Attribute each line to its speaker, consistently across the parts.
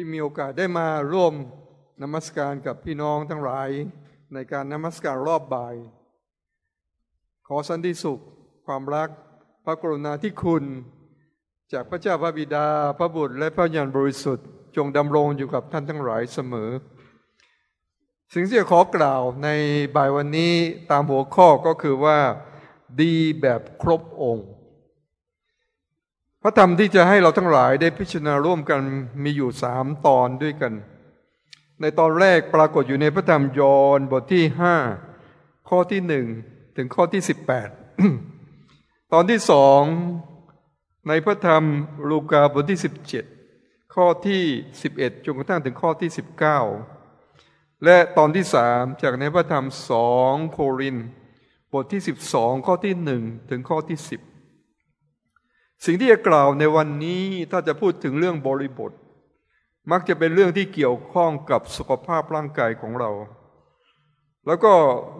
Speaker 1: ที่มีโอกาสได้มาร่วมนมัสการกับพี่น้องทั้งหลาย ในการนมัสการรอบบ่าย ขอสันติสุข ความรัก พระกรุณาธิคุณ จากพระเจ้าพระบิดา พระบุตรและพระญาณบริสุทธิ์ จงดำรงอยู่กับท่านทั้งหลายเสมอ สิ่งที่จะขอกล่าวในบ่ายวันนี้ตามหัวข้อก็คือว่า ดีแบบครบองค์ พระธรรมที่จะให้เราทั้งหลายได้พิจารณาร่วมกันมีอยู่สามตอนด้วยกัน ในตอนแรกปรากฏอยู่ในพระธรรมยอห์นบทที่ห้าข้อที่หนึ่งถึงข้อที่สิบแปดตอนที่สองในพระธรรมลูกาบทที่สิบเจ็ดข้อที่สิบเอ็ดจนกระทั่งถึงข้อที่สิบเก้าและตอนที่สามจากในพระธรรมสองโครินบทที่สิบสองข้อที่หนึ่งถึงข้อที่สิบ สิ่งที่จะกล่าวในวันนี้ถ้าจะพูดถึงเรื่องบริบท มักจะเป็นเรื่องที่เกี่ยวข้องกับสุขภาพร่างกายของเรา แล้วก็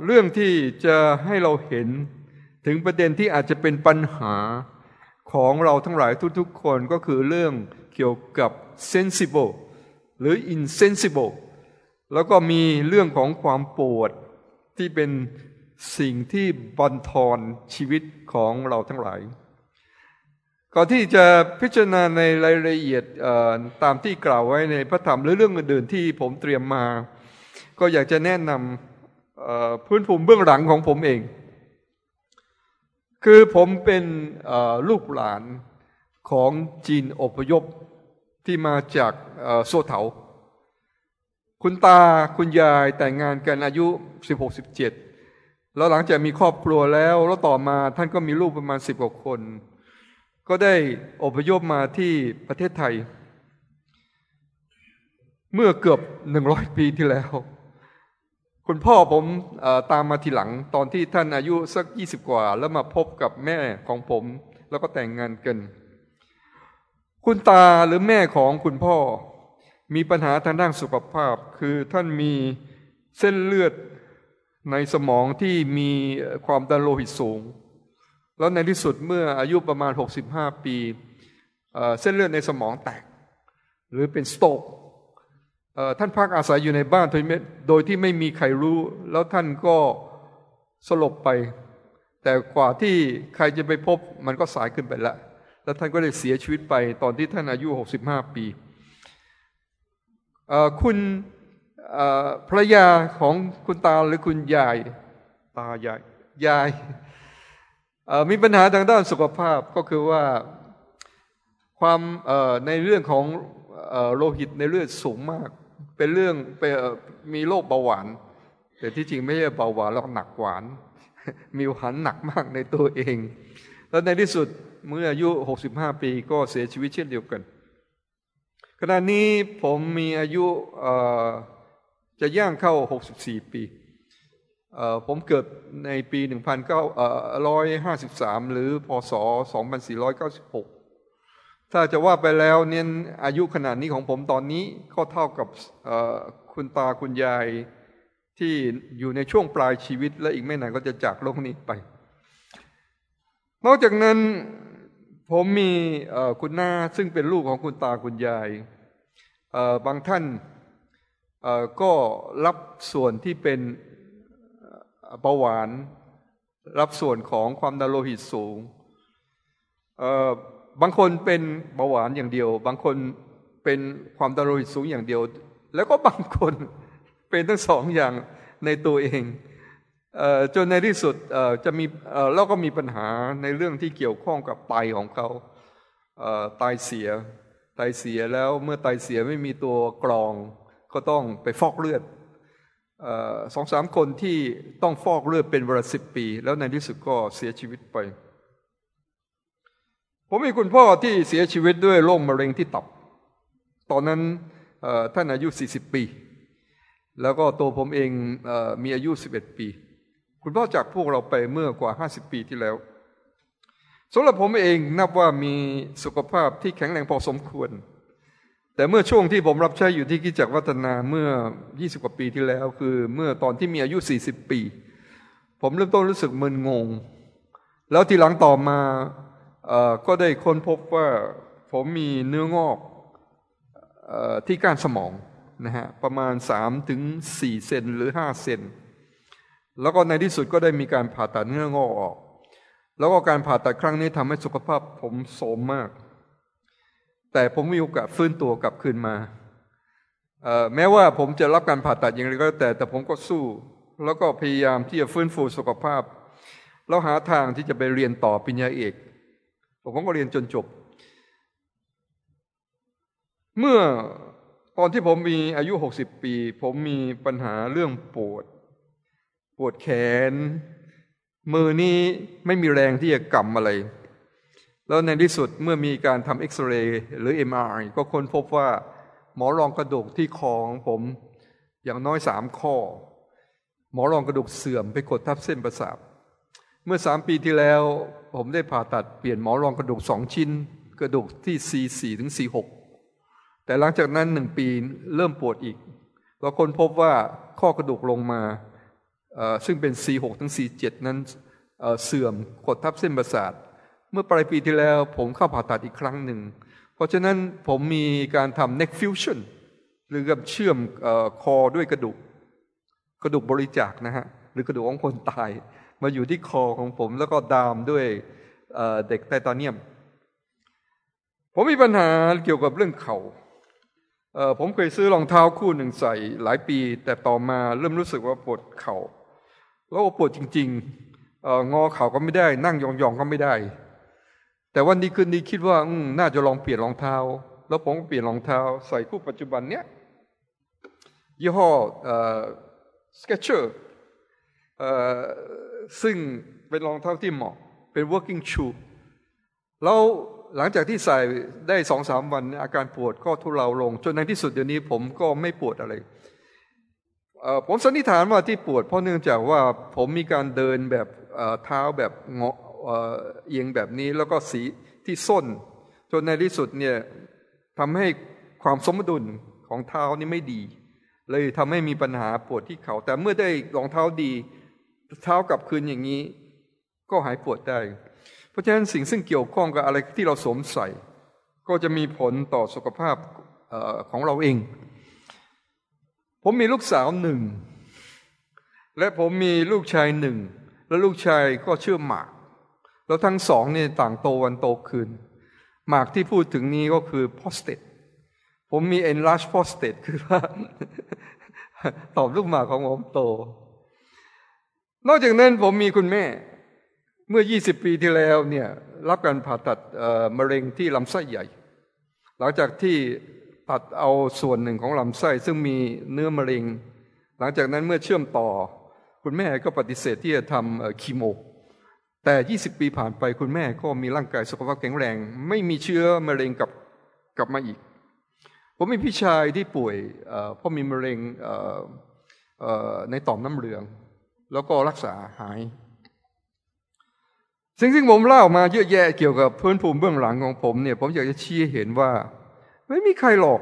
Speaker 1: เรื่องที่จะให้เราเห็นถึงประเด็นที่อาจจะเป็นปัญหาของเราทั้งหลายทุกๆ คนก็คือเรื่องเกี่ยวกับ sensible หรือ insensible แล้วก็มีเรื่องของความปวดที่เป็นสิ่งที่บันทอนชีวิตของเราทั้งหลาย ก่อนที่จะพิจารณาในรายละเอียดตามที่กล่าวไว้ในพระธรรมหรือเรื่องอื่นๆที่ผมเตรียมมา ก็อยากจะแนะนำพื้นภูมิเบื้องหลังของผมเอง คือผมเป็นลูกหลานของจีนอพยพที่มาจากโซเถา คุณตาคุณยายแต่งงานกันอายุ 16-17 แล้วหลังจากมีครอบครัวแล้ว แล้วต่อมาท่านก็มีลูกประมาณสิบกว่าคน ก็ได้อพยพมาที่ประเทศไทย เมื่อเกือบหนึ่งร้อยปีที่แล้ว คุณพ่อผมตามมาทีหลังตอนที่ท่านอายุสักยี่สิบกว่า แล้วมาพบกับแม่ของผม แล้วก็แต่งงานกัน คุณตาหรือแม่ของคุณพ่อ มีปัญหาทางด้านสุขภาพ คือท่านมีเส้นเลือดในสมองที่มีความดันโลหิตสูง แล้วในที่สุดเมื่ออายุประมาณ 65 ปีเส้นเลือดในสมองแตก หรือเป็นสโตกท่านพักอาศัยอยู่ในบ้านโดยที่ไม่มีใครรู้ แล้วท่านก็สลบไป แต่กว่าที่ใครจะไปพบมันก็สายขึ้นไปแล้ว แล้วท่านก็ได้เสียชีวิตไปตอนที่ท่านอายุ 65 ปีคุณภรรยาของคุณตาหรือคุณยาย ตายายยาย มีปัญหาทางด้านสุขภาพก็คือว่าความในเรื่องของโลหิตในเลือดสูงมาก เป็นเรื่องมีโรคเบาหวาน แต่ที่จริงไม่ใช่เบาหวานแล้วหนักหวาน มีหวานหนักมากในตัวเอง แล้วในที่สุดเมื่ออายุ 65 ปีก็เสียชีวิตเช่นเดียวกันขณะนี้ผมมีอายุจะย่างเข้า 64 ปี ผมเกิดในปี 1953 หรือพศ 2496 ถ้าจะว่าไปแล้วเนี่ยอายุขนาดนี้ของผมตอนนี้ก็เท่ากับคุณตาคุณยายที่อยู่ในช่วงปลายชีวิตและอีกไม่นานก็จะจากโลกนี้ไป นอกจากนั้นผมมีคุณน้าซึ่งเป็นลูกของคุณตาคุณยาย บางท่านก็รับส่วนที่เป็น เบาหวาน รับส่วนของความดันโลหิตสูงบางคนเป็นเบาหวานอย่างเดียว บางคนเป็นความดันโลหิตสูงอย่างเดียว แล้วก็บางคนเป็นทั้งสองอย่างในตัวเองจนในที่สุดจะมีแล้วก็มีปัญหาในเรื่องที่เกี่ยวข้องกับไตของเขาไตเสียไตเสียแล้วเมื่อไตเสียไม่มีตัวกรอง ก็ต้องไปฟอกเลือด สองสามคนที่ต้องฟอกเลือดเป็นเวลาสิบปี แล้วในที่สุดก็เสียชีวิตไป ผมมีคุณพ่อที่เสียชีวิตด้วยโรคมะเร็งที่ตับ ตอนนั้นท่านอายุสี่สิบปี แล้วก็ตัวผมเองมีอายุสิบเอ็ดปี คุณพ่อจากพวกเราไปเมื่อกว่าห้าสิบปีที่แล้วสำหรับผมเองนับว่ามีสุขภาพที่แข็งแรงพอสมควร แต่เมื่อช่วงที่ผมรับใช้อยู่ที่กิจจักรวัฒนาเมื่อ 20 กว่าปีที่แล้ว คือเมื่อตอนที่มีอายุ 40 ปี ผมเริ่มต้นรู้สึกมึนงง แล้วทีหลังต่อมาก็ได้ค้นพบว่าผมมีเนื้องอกที่ก้านสมองนะฮะประมาณสามถึงสี่เซนหรือห้าเซนแล้วก็ในที่สุดก็ได้มีการผ่าตัดเนื้องอกออก แล้วก็การผ่าตัดครั้งนี้ทำให้สุขภาพผมโทรมมาก แต่ผมมีโอกาสฟื้นตัวกลับคืนมาแม้ว่าผมจะรับการผ่าตัดอย่างไรก็แต่แต่ผมก็สู้ แล้วก็พยายามที่จะฟื้นฟูสุขภาพ แล้วหาทางที่จะไปเรียนต่อปริญญาเอกผมก็เรียนจนจบ เมื่อตอนที่ผมมีอายุหกสิบปี ผมมีปัญหาเรื่องปวด ปวดแขน มือนี้ไม่มีแรงที่จะกำอะไร แล้วในที่สุดเมื่อมีการทำเอ็กซเรย์หรือ MRI ก็ค้นพบว่าหมอรองกระดูกที่คอของผมอย่างน้อยสามข้อ หมอรองกระดูกเสื่อมไปกดทับเส้นประสาทเมื่อสามปีที่แล้ว ผมได้ผ่าตัดเปลี่ยนหมอรองกระดูกสองชิ้น กระดูกที่ C4 ถึง C6 แต่หลังจากนั้นหนึ่งปีเริ่มปวดอีกเราค้นพบว่าข้อกระดูกลงมา ซึ่งเป็น C6 ถึง C7 นั้นเสื่อมกดทับเส้นประสาท เมื่อปลายปีที่แล้ว ผมเข้าผ่าตัดอีกครั้งหนึ่ง เพราะฉะนั้นผมมีการทำ neck fusion หรือกับเชื่อมคอด้วยกระดูก กระดูกบริจาคนะฮะ หรือกระดูกของคนตาย มาอยู่ที่คอของผมแล้วก็ดามด้วยเด็กไทตาเนียม ผมมีปัญหาเกี่ยวกับเรื่องเขา่าผมเคยซื้อรองเท้าคู่หนึ่งใส่หลายปี แต่ต่อมาเริ่มรู้สึกว่าปวดเขา่าแล้วปวดจริงๆงอเข่าก็ไม่ได้ นั่งยองๆก็ไม่ได้ แต่วันนี้คืนนี้คิดว่าน่าจะลองเปลี่ยนรองเท้า แล้วผมก็เปลี่ยนรองเท้า ใส่คู่ปัจจุบันเนี้ยยี่ห้อสเก c เชอร์ซึ่งเป็นรองเท้าที่เหมาะ เป็น working shoe แล้วหลังจากที่ใส่ได้สองสามวัน อาการปวดก็ทุเลาลง จนในที่สุดเดี๋ยวนี้ผมก็ไม่ปวดอะไร ผมสันนิษฐานว่าที่ปวดเพราะเนื่องจากว่าผมมีการเดินแบบเท้าแบบเงา เอียงแบบนี้แล้วก็สีที่ส้น จนในที่สุดเนี่ยทำให้ความสมดุลของเท้านี่ไม่ดี เลยทำให้มีปัญหาปวดที่เขา่าแต่เมื่อได้รองเท้าดีเท้ากลับคืนอย่างนี้ ก็หายปวดได้ เพราะฉะนั้นสิ่งซึ่งเกี่ยวข้องกับอะไรที่เราสวมใส่ ก็จะมีผลต่อสุขภาพของเราเอง ผมมีลูกสาวหนึ่ง และผมมีลูกชายหนึ่ง และลูกชายก็ชื่อหมาก แล้วทั้งสองเนี่ยต่างโตวันโตคืน หมากที่พูดถึงนี้ก็คือ prostate ผมมี enlarged prostate คือว่าตอบลูกหมากของผมโต นอกจากนั้นผมมีคุณแม่ เมื่อ 20 ปีที่แล้วเนี่ยรับการผ่าตัดมะเร็งที่ลำไส้ใหญ่ หลังจากที่ตัดเอาส่วนหนึ่งของลำไส้ซึ่งมีเนื้อมะเร็ง หลังจากนั้นเมื่อเชื่อมต่อ คุณแม่ก็ปฏิเสธที่จะทำคีโม แต่ 20 ปีผ่านไปคุณแม่ก็มีร่างกายสุขภาพแข็งแรง ไม่มีเชื้อมะเร็งกลับกลับมาอีก ผมมีพี่ชายที่ป่วยเพราะมีมะเร็งในต่อมน้ำเหลือง แล้วก็รักษาหายสิ่งที่ผมเล่ามาเยอะแยะเกี่ยวกับพื้นภูมิเบื้องหลังของผมเนี่ยผมอยากจะชี้เห็นว่า ไม่มีใครหลอก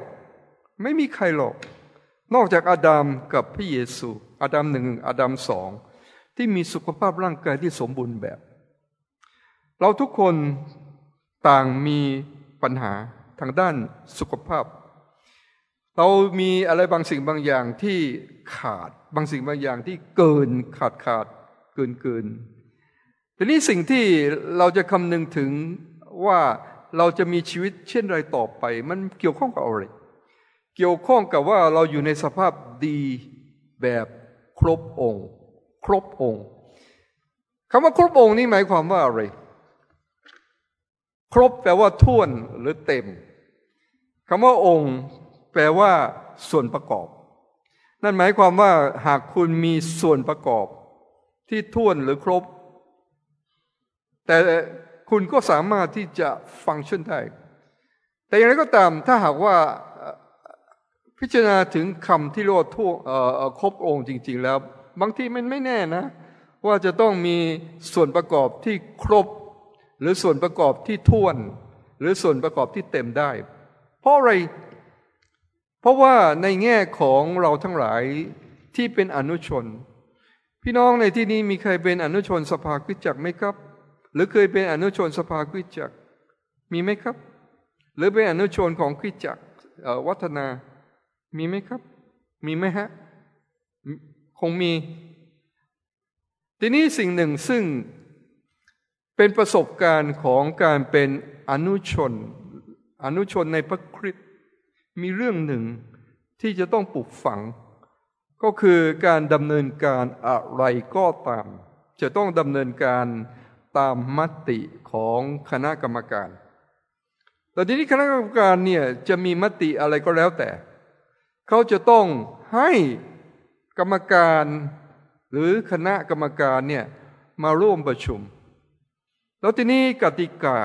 Speaker 1: ไม่มีใครหลอก นอกจากอาดัมกับพระเยซู อาดัมหนึ่งอาดัมสองที่มีสุขภาพร่างกายที่สมบูรณ์แบบ เราทุกคนต่างมีปัญหาทางด้านสุขภาพ เรามีอะไรบางสิ่งบางอย่างที่ขาดบางสิ่งบางอย่างที่เกินขาดขาดเกินเกินทีนี้สิ่งที่เราจะคำนึงถึงว่าเราจะมีชีวิตเช่นไรต่อไป มันเกี่ยวข้องกับอะไร เกี่ยวข้องกับว่าเราอยู่ในสภาพดีแบบครบองค์ ครบองค์คำว่าครบองค์นี่หมายความว่าอะไร ครบแปลว่าท่วนหรือเต็มคำว่าองค์ แปลว่า ส่วนประกอบ นั่นหมายความว่าหากคุณมีส่วนประกอบ ที่ท่วนหรือครบ แต่คุณก็สามารถที่จะฟังก์ชันได้ แต่อย่างไรก็ตามถ้าหากว่าพิจารณาถึงคำที่เรียกว่าท่วครบองค์จริง ๆ แล้ว บางทีมันไม่แน่นะ ว่าจะต้องมีส่วนประกอบที่ครบ หรือส่วนประกอบที่ท่วน หรือส่วนประกอบที่เต็มได้ เพราะอะไร เพราะว่าในแง่ของเราทั้งหลายที่เป็นอนุชน พี่น้องในที่นี้มีใครเป็นอนุชนสภาคิจักไหมครับ หรือเคยเป็นอนุชนสภาคริสจักรมีไหมครับ หรือเป็นอนุชนของคริสจักรวัฒนา มีไหมครับ มีไหมฮะคงมี ทีนี้สิ่งหนึ่งซึ่ง เป็นประสบการณ์ของการเป็นอนุชน อนุชนในพระคริสต์มีเรื่องหนึ่งที่จะต้องปลูกฝัง ก็คือการดำเนินการอะไรก็ตาม จะต้องดำเนินการตามมติของคณะกรรมการ แต่ทีนี้คณะกรรมการเนี่ยจะมีมติอะไรก็แล้วแต่ เขาจะต้องให้กรรมการหรือคณะกรรมการเนี่ยมาร่วมประชุม แล้วทีนี้กติกา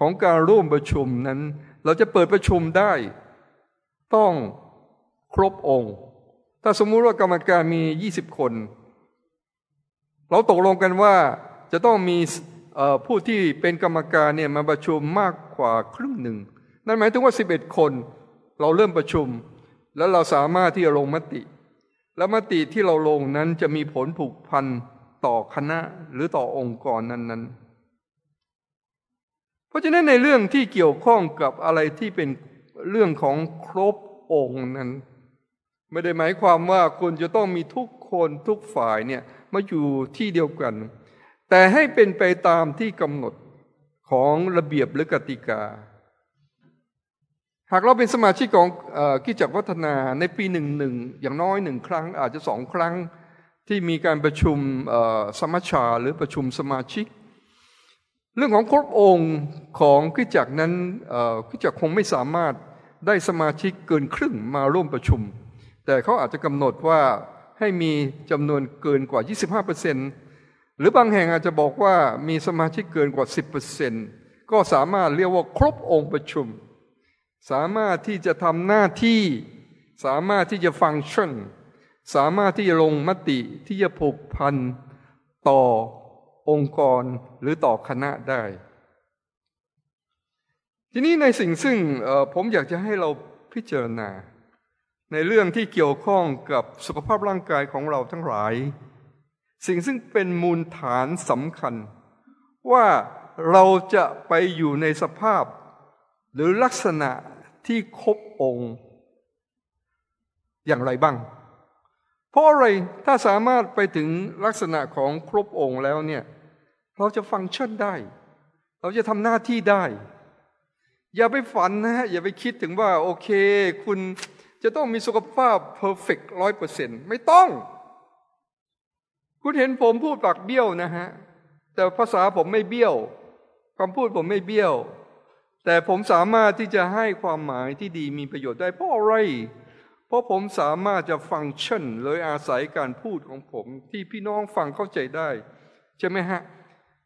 Speaker 1: ของการร่วมประชุมนั้น เราจะเปิดประชุมได้ ต้องครบองค์ ถ้าสมมุติว่ากรรมการมียี่สิบคน เราตกลงกันว่าจะต้องมีผู้ที่เป็นกรรมการเนี่ยมาประชุมมากกว่าครึ่งหนึ่ง นั่นหมายถึงว่าสิบเอ็ดคน เราเริ่มประชุม แล้วเราสามารถที่จะลงมติ และมติที่เราลงนั้นจะมีผลผูกพันต่อคณะหรือต่อองค์กรนั้นๆ ราะฉะนั้นในเรื่องที่เกี่ยวข้องกับอะไรที่เป็นเรื่องของครบองค์นั้น ไม่ได้หมายความว่าคุณจะต้องมีทุกคนทุกฝ่ายเนี่ยมาอยู่ที่เดียวกัน แต่ให้เป็นไปตามที่กำหนดของระเบียบหรือกติกา หากเราเป็นสมาชิกของกิจจักวัฒนาในปีหนึ่งหนึ่งอย่างน้อยหนึ่งครั้งอาจจะสองครั้งที่มีการประชุมสมัชชาหรือประชุมสมาชิก เรื่องของครบองค์ของกิจจักนั้นกิจจักคงไม่สามารถได้สมาชิกเกินครึ่งมาร่วมประชุม แต่เขาอาจจะกำหนดว่าให้มีจำนวนเกินกว่า 25%หรือบางแห่งอาจจะบอกว่ามีสมาชิกเกินกว่า 10%ก็สามารถเรียกว่าครบองค์ประชุม สามารถที่จะทำหน้าที่ สามารถที่จะฟังก์ชันสามารถที่จะลงมติที่จะผูกพันต่อ องค์กรหรือต่อคณะได้ ทีนี้ในสิ่งซึ่งผมอยากจะให้เราพิจารณา ในเรื่องที่เกี่ยวข้องกับสุขภาพร่างกายของเราทั้งหลาย สิ่งซึ่งเป็นมูลฐานสำคัญ ว่าเราจะไปอยู่ในสภาพ หรือลักษณะที่ครบองค์ อย่างไรบ้างเพราะอะไร ถ้าสามารถไปถึงลักษณะของครบองค์แล้วเนี่ย เราจะฟังก์ชันได้ เราจะทำหน้าที่ได้ อย่าไปฝันนะฮะ อย่าไปคิดถึงว่าโอเค คุณจะต้องมีสุขภาพเพอร์เฟกต์ร้อยเปอร์เซ็นต์ไม่ต้อง คุณเห็นผมพูดปากเบี้ยวนะฮะ แต่ภาษาผมไม่เบี้ยวคำพูดผมไม่เบี้ยว แต่ผมสามารถที่จะให้ความหมายที่ดีมีประโยชน์ได้เพราะอะไรเพราะผมสามารถจะฟังก์ชันเลยอาศัยการพูดของผม ที่พี่น้องฟังเข้าใจได้ ใช่ไหมฮะ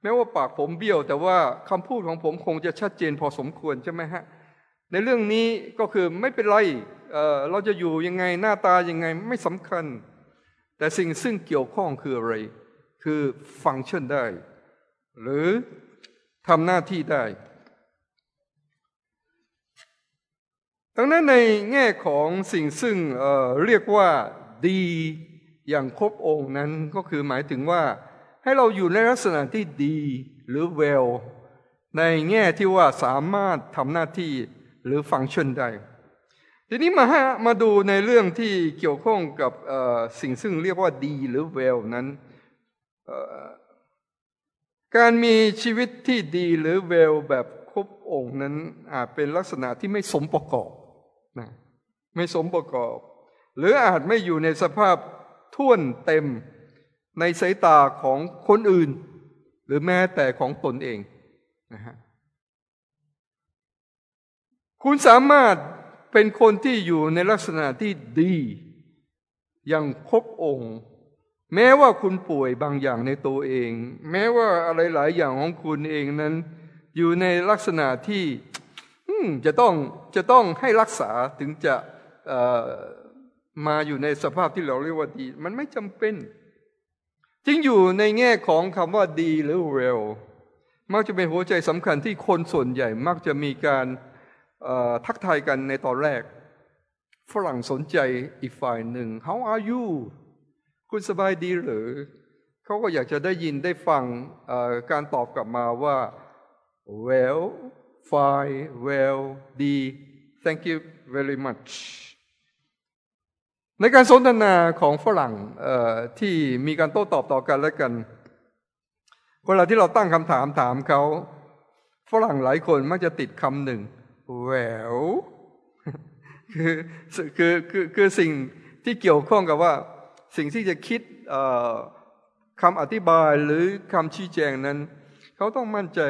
Speaker 1: แม้ว่าปากผมเบี้ยว แต่ว่าคำพูดของผมคงจะชัดเจนพอสมควรใช่ไหมฮะ ในเรื่องนี้ก็คือไม่เป็นไรเเราจะอยู่ยังไงหน้าตายังไงไม่สำคัญ แต่สิ่งซึ่งเกี่ยวข้องคืออะไร คือฟังก์ชันได้ หรือทำหน้าที่ได้ดังนั้นในแง่ของสิ่งซึ่งเเรียกว่าดีอย่างครบองค์นั้นก็คือหมายถึงว่า ให้เราอยู่ในลักษณะที่ดีหรือเวล ในแง่ที่ว่าสามารถทำหน้าที่หรือฟังก์ชันได้ ทีนี้มามาดูในเรื่องที่เกี่ยวข้องกับสิ่งซึ่งเรียกว่าดีหรือเวลนั้น การมีชีวิตที่ดีหรือเวลแบบครบองค์นั้นอาจเป็นลักษณะที่ไม่สมประกอบนะไม่สมประกอบ หรืออาจไม่อยู่ในสภาพท่วนเต็ม ในสายตาของคนอื่น หรือแม้แต่ของตนเองนะฮะคุณสามารถเป็นคนที่อยู่ในลักษณะที่ดีอย่างครบองค์ แม้ว่าคุณป่วยบางอย่างในตัวเอง แม้ว่าอะไรหลายอย่างของคุณเองนั้น อยู่ในลักษณะที่จะต้องจะต้องให้รักษาถึงจะมาอยู่ในสภาพที่เราเรียกว่าดี มันไม่จำเป็น จึงอยู่ในแง่ของคำว่าดีหรือเร็วมักจะเป็นหัวใจสำคัญที่คนส่วนใหญ่มักจะมีการทักทายกันในตอนแรก ฝรั่งสนใจอีกฝ่ายหนึ่ง How are you คุณสบายดีหรือเขาก็อยากจะได้ยินได้ฟังการตอบกลับมาว่า well fine well ดี thank you very much ในการสนทนาของฝรั่งที่มีการโต้ตอบต่อกันและกัน เวลาที่เราตั้งคำถามถามเขา ฝรั่งหลายคนมักจะติดคำหนึ่ง well คือคือคือคือสิ่งที่เกี่ยวข้องกับว่า สิ่งที่จะคิดคำอธิบายหรือคำชี้แจงนั้น เขาต้องมั่นใจ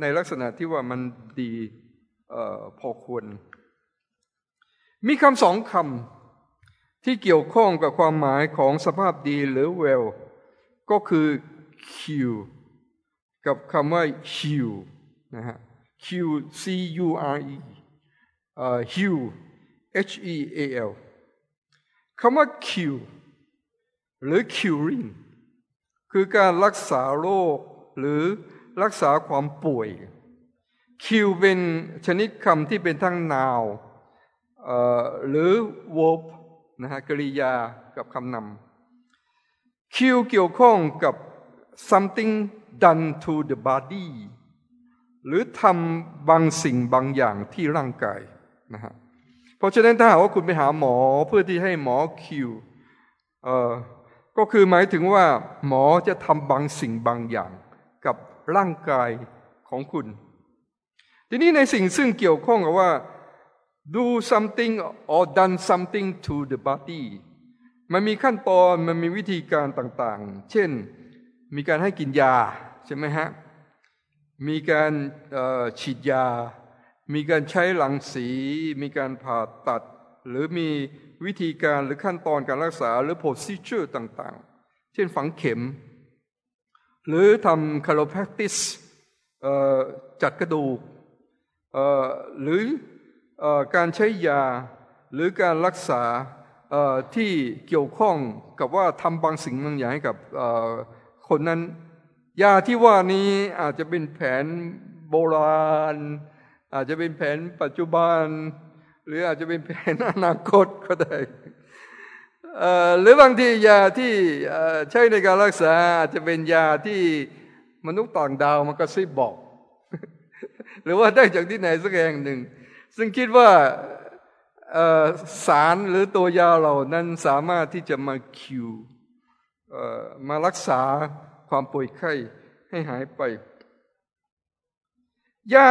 Speaker 1: ในลักษณะที่ว่ามันดีพอควร มีคำสองคำ ที่เกี่ยวข้องกับความหมายของสภาพดีหรือ well ก็คือ Q กับคำว่า h u นะฮะ Q C U R E heal H E A L คำว่า Q หรือ curing คือการรักษาโรคหรือรักษาความป่วย Q เป็นชนิดคำที่เป็นทั้ง noun หรือ verb นะฮะกริยากับคำนำ Q เกี่ยวข้องกับ something done to the body หรือทำบางสิ่งบางอย่างที่ร่างกายนะฮะเพราะฉะนั้นถ้าหากว่าคุณไปหาหมอเพื่อที่ให้หมอคิวเอ่อก็คือหมายถึงว่า หมอจะทำบางสิ่งบางอย่างกับร่างกายของคุณ ทีนี้ในสิ่งซึ่งเกี่ยวข้องกับว่า do something or done something to the body มันมีขั้นตอนมันมีวิธีการต่างๆ เช่น มีการให้กินยา ใช่ไหมฮะ มีการฉีดยา มีการใช้หลังสี มีการผ่าตัด หรือมีวิธีการหรือขั้นตอนการรักษาหรือ procedure ต่างๆ เช่นฝังเข็ม หรือทำ chiropractic จัดกระดูกหรือ การใช้ยาหรือการรักษาที่เกี่ยวข้องกับว่าทำบางสิ่งบางอย่างให้กับคนนั้น ยาที่ว่านี้อาจจะเป็นแผนโบราณ อาจจะเป็นแผนปัจจุบัน หรืออาจจะเป็นแผนอนาคตก็ได้หรือบางทียาที่ใช้ในการรักษาอาจจะเป็นยาที่มนุษย์ต่างดาวมันก็ซิบบอก หรือว่าได้จากที่ไหนสักแห่งหนึ่ง ซึ่งคิดว่าสารหรือตัวยาเหล่านั้นสามารถที่จะมาคิวมารักษาความป่วยไข้ให้หายไป ยา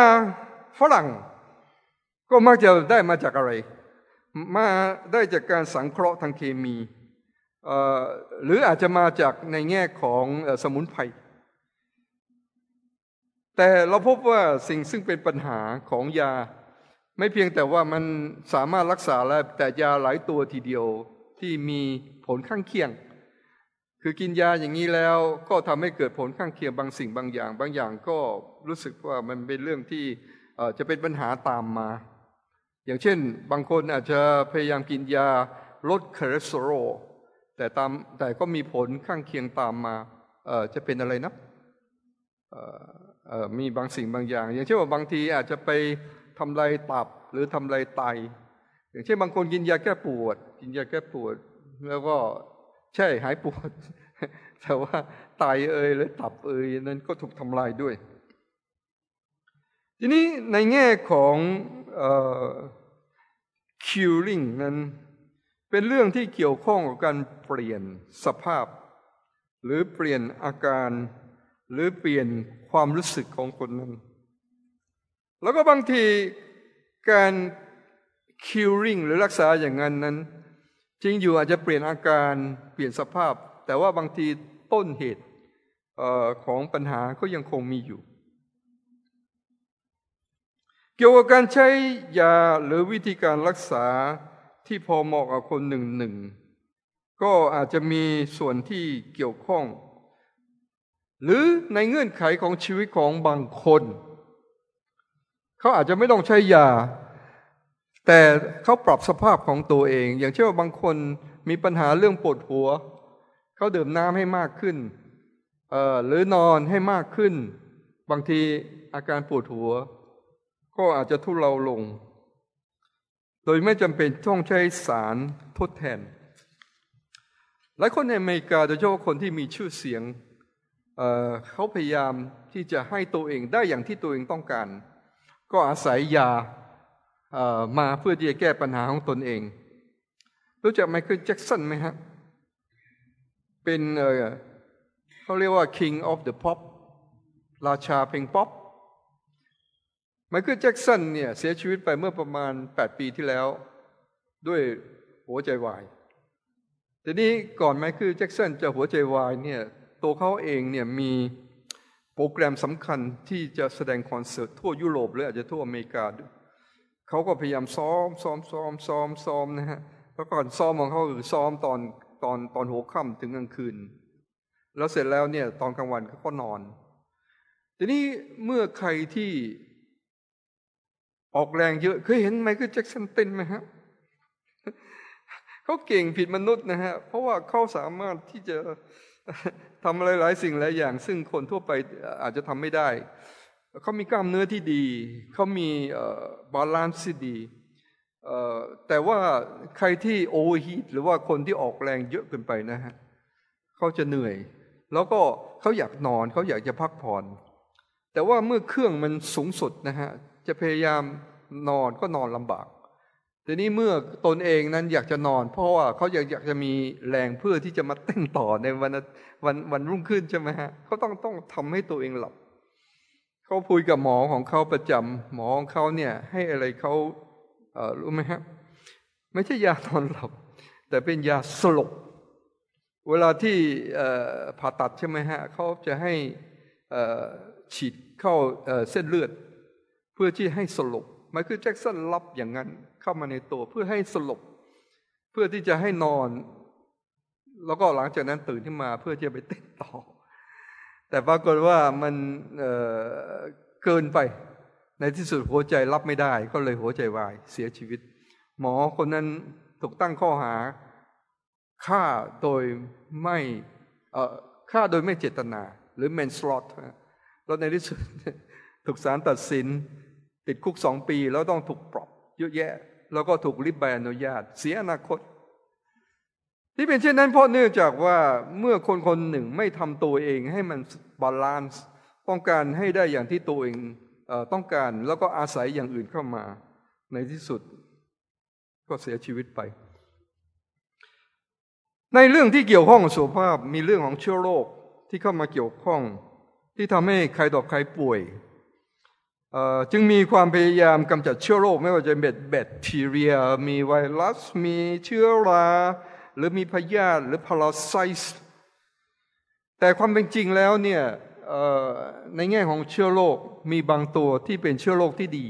Speaker 1: ฝรั่งก็มักจะได้มาจากอะไร มาได้จากการสังเคราะห์ทางเคมีหรืออาจจะมาจากในแง่ของสมุนไพร แต่เราพบว่าสิ่งซึ่งเป็นปัญหาของยา ไม่เพียงแต่ว่ามันสามารถรักษาแล้วแต่ยาหลายตัวทีเดียวที่มีผลข้างเคียง คือกินยาอย่างนี้แล้วก็ทำให้เกิดผลข้างเคียงบางสิ่งบางอย่าง บางอย่างก็รู้สึกว่ามันเป็นเรื่องที่จะเป็นปัญหาตามมา อย่างเช่น บางคนอาจจะพยายามกินยาลดคอเลสเตอรอลแต่ตามแต่ก็มีผลข้างเคียงตามมาจะเป็นอะไรนะมีบางสิ่งบางอย่าง อย่างเช่นว่าบางทีอาจจะไป ทำลายตับหรือทำลายไต อย่างเช่นบางคนกินยาแก้ปวด กินยาแก้ปวด แล้วก็ใช่หายปวด แต่ว่าไตเอ่ยหรือตับเอ่ยนั้นก็ถูกทำลายด้วย ทีนี้ในแง่ของคิวริงนั้นเป็นเรื่องที่เกี่ยวข้องกับการเปลี่ยนสภาพ หรือเปลี่ยนอาการ หรือเปลี่ยนความรู้สึกของคนนั้น แล้วก็บางทีการคิวริงหรือรักษาอย่างนั้นนั้น จริงอยู่อาจจะเปลี่ยนอาการเปลี่ยนสภาพ แต่ว่าบางทีต้นเหตุของปัญหาก็ยังคงมีอยู่ เกี่ยวกับการใช้ยาหรือวิธีการรักษาที่พอเหมาะกับคนหนึ่งหนึ่งก็อาจจะมีส่วนที่เกี่ยวข้อง หรือในเงื่อนไขของชีวิตของบางคน เขาอาจจะไม่ต้องใช้ยา แต่เขาปรับสภาพของตัวเอง อย่างเช่นว่าบางคนมีปัญหาเรื่องปวดหัว เขาดื่มน้ำให้มากขึ้นหรือนอนให้มากขึ้น บางทีอาการปวดหัว ก็อาจจะทุเลาลง โดยไม่จำเป็นต้องใช้สารทดแทนหลายคนในอเมริกาโดยเฉพาะคนที่มีชื่อเสียงเเขาพยายามที่จะให้ตัวเองได้อย่างที่ตัวเองต้องการ ก็อาศัยยามาเพื่อที่จะแก้ปัญหาของตนเอง รู้จักไมเคิลแจ็กสันไหมฮะ เป็นเขาเรียกว่า king of the pop ราชาเพลงป๊อปไมเคิลแจ็กสันเนี่ยเสียชีวิตไปเมื่อประมาณแปดปีที่แล้ว ด้วยหัวใจวาย ทีนี้ก่อนไมเคิลแจ็กสันจะหัวใจวายเนี่ยตัวเขาเองเนี่ยมี โปรแกรมสำคัญที่จะแสดงคอนเสิร์ตทั่วยุโรปหรืออาจจะทั่วอเมริกาเขาก็พยายามซ้อมซ้อมซ้อมซ้อมซ้อมนะฮะแล้วก่อนซ้อมของเขาคือซ้อมตอนตอนตอนหัวค่ำถึงกลางคืน แล้วเสร็จแล้วเนี่ยตอนกลางวันเขาก็นอน ทีนี้เมื่อใครที่ออกแรงเยอะเคยเห็นไมเคิลแจ็คสันเต้นไหมฮะเขาเก่งผิดมนุษย์นะฮะเพราะว่าเขาสามารถที่จะ ทำอะไรหลายสิ่งหลายอย่าง ซึ่งคนทั่วไปอาจจะทำไม่ได้ เขามีกล้ามเนื้อที่ดี เขามี balance ที่ดี แต่ว่าใครที่ overheat หรือว่าคนที่ออกแรงเยอะเกินไปนะฮะเขาจะเหนื่อย แล้วก็เขาอยากนอนเขาอยากจะพักผ่อน แต่ว่าเมื่อเครื่องมันสูงสุดนะฮะจะพยายามนอนก็นอนลำบาก ทีนี้เมื่อตนเองนั้นอยากจะนอน เพราะว่าเขาอยากอยากจะมีแรงเพื่อที่จะมาเต้นต่อในวันวันวันรุ่งขึ้นใช่ไหมฮะเขาต้องต้องทำให้ตัวเองหลับเขาพูดกับหมอของเขาประจำหมอของเขาเนี่ย ให้อะไรเขาเออรู้ไหมฮะไม่ใช่ยานอนหลับ แต่เป็นยาสลบเวลาที่ผ่าตัดใช่ไหมฮะเขาจะให้ฉีดเข้าเส้นเลือด เพื่อที่ให้สลบไมเคิลแจ็กสันรับอย่างนั้น เข้ามาในตัวเพื่อให้สลบ เพื่อที่จะให้นอน แล้วก็หลังจากนั้นตื่นขึ้นมาเพื่อจะไปเต้นต่อ แต่ปรากฏว่ามันเเกินไป ในที่สุดหัวใจรับไม่ได้ ก็เลยหัวใจวายเสียชีวิต หมอคนนั้นถูกตั้งข้อหาฆ่าโดยไม่ฆ่าโดยไม่เจตนา หรือ manslaughter แล้วในที่สุดถูกศาลตัดสิน ติดคุกสองปีแล้วต้องถูกปรับเยอะแยะ แล้วก็ถูกริบใบอนุญาต เสียอนาคต ที่เป็นเช่นนั้นเพราะเนื่องจากว่าเมื่อคนคนหนึ่งไม่ทำตัวเองให้มันบาลานซ์ต้องการให้ได้อย่างที่ตัวเองต้องการแล้วก็อาศัยอย่างอื่นเข้ามา ในที่สุด ก็เสียชีวิตไป ในเรื่องที่เกี่ยวข้องกับสุขภาพมีเรื่องของเชื้อโรคที่เข้ามาเกี่ยวข้อง ที่ทำให้ใครต่อใครป่วย จึงมีความพยายามกำจัดเชื้อโรค ไม่ว่าจะเป็นแบคทีเรีย มีไวรัส มีเชื้อรา หรือมีพยาธิหรือพาราไซส์แต่ความเป็นจริงแล้วเนี่ยในแง่ของเชื้อโรคมีบางตัวที่เป็นเชื้อโรคที่ดี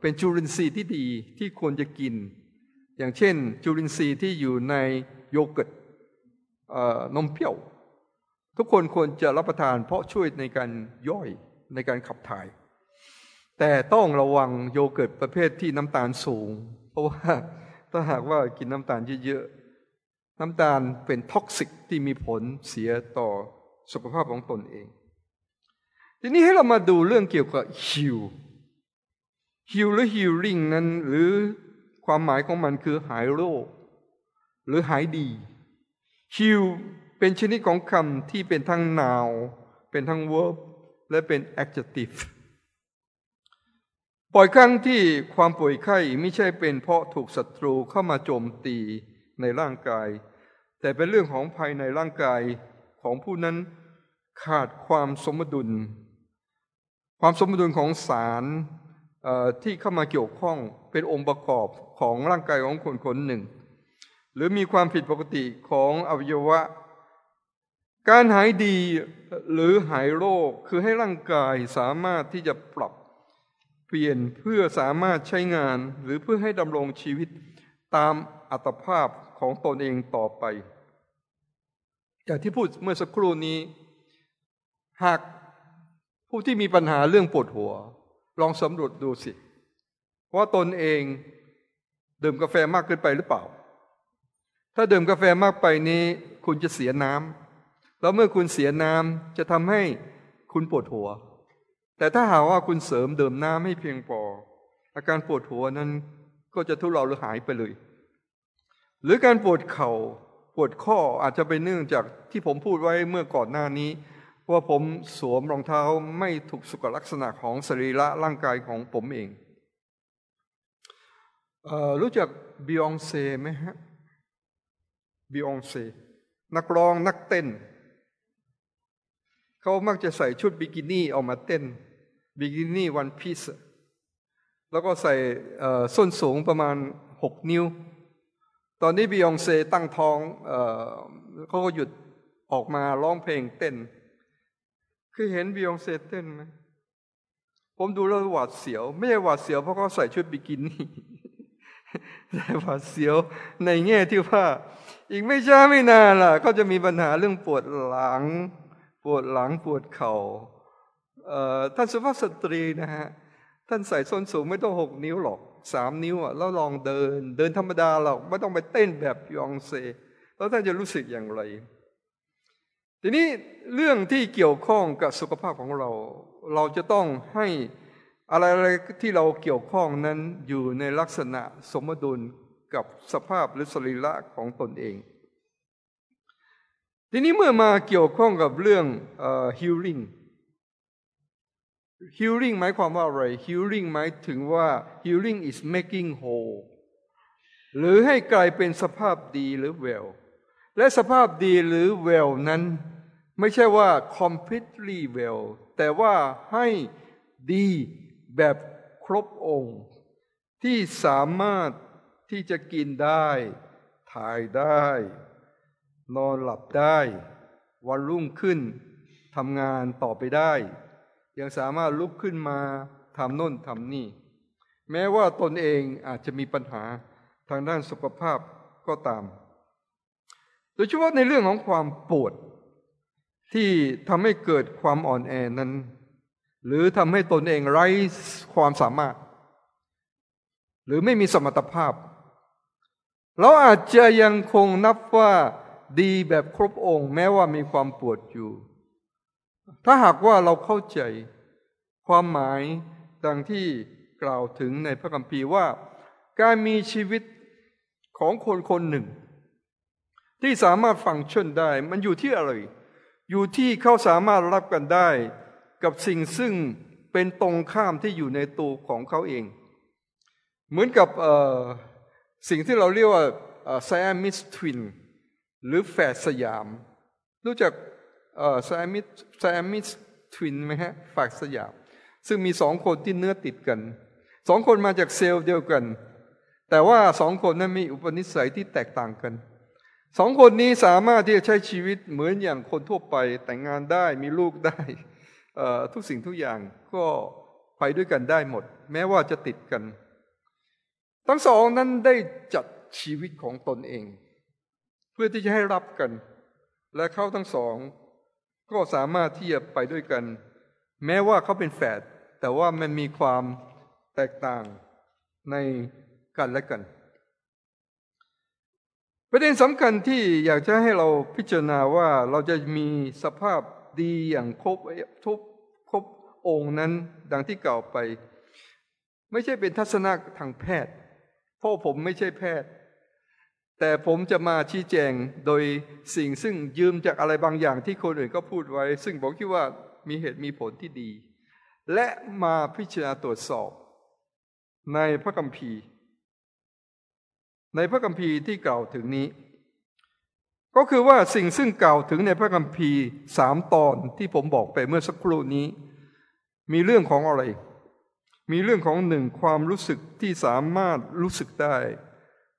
Speaker 1: เป็นจุลินทรีย์ที่ดีที่ควรจะกิน อย่างเช่น จุลินทรีย์ที่อยู่ในโยเกิร์ตนมเปรี้ยว ทุกคนควรจะรับประทานเพราะช่วยในการย่อย ในการขับถ่าย แต่ต้องระวังโยเกิร์ตประเภทที่น้ำตาลสูง เพราะว่าถ้าหากว่ากินน้ำตาลเยอะๆ น้ำตาลเป็น toxic ที่มีผลเสียต่อสุขภาพของตนเอง ทีนี้ให้เรามาดูเรื่องเกี่ยวกับ heal heal หรือ healing นั้นหรือความหมายของมันคือหายโรค หรือหายดีฮิวเป็นชนิดของคำที่เป็นทั้งนาว เป็นทั้ง verb และเป็น adjective ปล่อยครั้งที่ความป่วยไข้ไม่ใช่เป็นเพราะถูกศัตรูเข้ามาโจมตีในร่างกาย แต่เป็นเรื่องของภายในร่างกายของผู้นั้นขาดความสมดุล ความสมดุลของสารที่เข้ามาเกี่ยวข้องเป็นองค์ประกอบของร่างกายของคนคนหนึ่ง หรือมีความผิดปกติของอวัยวะ การหายดีหรือหายโรคคือให้ร่างกายสามารถที่จะปรับเปลี่ยนเพื่อสามารถใช้งาน หรือเพื่อให้ดำรงชีวิตตามอัตภาพของตนเองต่อไปอย่างที่พูดเมื่อสักครู่นี้ หากผู้ที่มีปัญหาเรื่องปวดหัว ลองสำรวจดูสิว่าตนเองดื่มกาแฟมากเกินไปหรือเปล่า ถ้าดื่มกาแฟมากไปนี้ คุณจะเสียน้ำ แล้วเมื่อคุณเสียน้ำจะทำให้คุณปวดหัว แต่ถ้าหากว่าคุณเสริมเดิมน้ำให้เพียงพออาการปวดหัวนั้นก็จะทุเลาหรือหายไปเลย หรือการปวดเขา่าปวดข้ออาจจะเป็นเนื่องจากที่ผมพูดไว้เมื่อก่อนหน้านี้ ว่าผมสวมรองเท้าไม่ถูกสุขลักษณะของสรีระร่างกายของผมเองรู้จักบิองเซ่ไหมฮะบิองเซ่นักร้องนักเต้น เขามักจะใส่ชุดบิกินี่ออกมาเต้น บิกินี่วันพีซแล้วก็ใส่ส้นสูงประมาณหกนิ้ว ตอนนี้บิองเซ่ตั้งท้องเขาก็หยุดออกมาร้องเพลงเต้น คือเห็นบิองเซ่เต้นไหมผมดูแล้วหวาดเสียว ไม่ใช่หวาดเสียวเพราะเขาใส่ชุดบิกินี่แต่หวาดเสียวในแง่ที่ว่า อีกไม่ช้าไม่นานล่ะ ก็จะมีปัญหาเรื่องปวดหลัง ปวดหลังปวดเขา่าท่านสุภาพสตรีนะฮะท่านใส่ส้นสูงไม่ต้องหกนิ้วหรอกสามนิ้วอะแล้วลองเดิน เดินธรรมดาหรอกไม่ต้องไปเต้นแบบยองเซ แล้วท่านจะรู้สึกอย่างไร ทีนี้เรื่องที่เกี่ยวข้องกับสุขภาพของเรา เราจะต้องให้อะไรอะไรที่เราเกี่ยวข้องนั้นอยู่ในลักษณะสมดุลกับสภาพหรือสรีระของตนเอง ทีนี้เมื่อมาเกี่ยวข้องกับเรื่อง healing healing หมายความว่าอะไร healing หมายถึงว่า healing is making whole หรือให้กลายเป็นสภาพดีหรือ well และสภาพดีหรือ well นั้น ไม่ใช่ว่า completely well แต่ว่าให้ดีแบบครบองค์ ที่สามารถที่จะกินได้ ถ่ายได้ นอนหลับได้ วันรุ่งขึ้นทำงานต่อไปได้ ยังสามารถลุกขึ้นมาทำน่นทำนี่ แม้ว่าตนเองอาจจะมีปัญหาทางด้านสุขภาพก็ตาม โดยเฉพาะในเรื่องของความปวดที่ทำให้เกิดความอ่อนแอนั้น หรือทำให้ตนเองไร้ความสามารถ หรือไม่มีสมรรถภาพ เราอาจจะยังคงนับว่า ดีแบบครบองค์ แม้ว่ามีความปวดอยู่ ถ้าหากว่าเราเข้าใจความหมายดังที่กล่าวถึงในพระคัมภีร์ว่า การมีชีวิตของคนคนหนึ่ง ที่สามารถฟังก์ชันได้มันอยู่ที่อะไร อยู่ที่เขาสามารถรับกันได้กับสิ่งซึ่งเป็นตรงข้ามที่อยู่ในตัวของเขาเอง เหมือนกับสิ่งที่เราเรียกว่าไซแอมิสทวิน หรือแฝดสยาม รู้จัก Siamese Siamese twin ไหมฮะแฝดสยาม ซึ่งมีสองคนที่เนื้อติดกัน สองคนมาจากเซลล์เดียวกัน แต่ว่าสองคนนั้นมีอุปนิสัยที่แตกต่างกันสองคนนี้สามารถที่จะใช้ชีวิตเหมือนอย่างคนทั่วไปแต่งงานได้มีลูกได้ทุกสิ่งทุกอย่างก็ไปด้วยกันได้หมด แม้ว่าจะติดกัน ทั้งสองนั้นได้จัดชีวิตของตนเอง เพื่อที่จะให้รับกัน และเขาทั้งสอง ก็สามารถที่จะไปด้วยกัน แม้ว่าเขาเป็นแฝดแต่ว่ามันมีความแตกต่างในกันและกัน ประเด็นสำคัญที่อยากจะให้เราพิจารณาว่าเราจะมีสภาพดีอย่างครบทุกครบองค์นั้นดังที่กล่าวไป ไม่ใช่เป็นทัศนะทางแพทย์ เพราะผมไม่ใช่แพทย์ แต่ผมจะมาชี้แจงโดยสิ่งซึ่งยืมจากอะไรบางอย่างที่คนอื่นก็พูดไว้ ซึ่งผมคิดว่ามีเหตุมีผลที่ดี และมาพิจารณาตรวจสอบ ในพระคัมภีร์ ในพระคัมภีร์ที่กล่าวถึงนี้ ก็คือว่าสิ่งซึ่งกล่าวถึงในพระคัมภีร์สามตอนที่ผมบอกไปเมื่อสักครู่นี้ มีเรื่องของอะไร มีเรื่องของหนึ่งความรู้สึกที่สามารถรู้สึกได้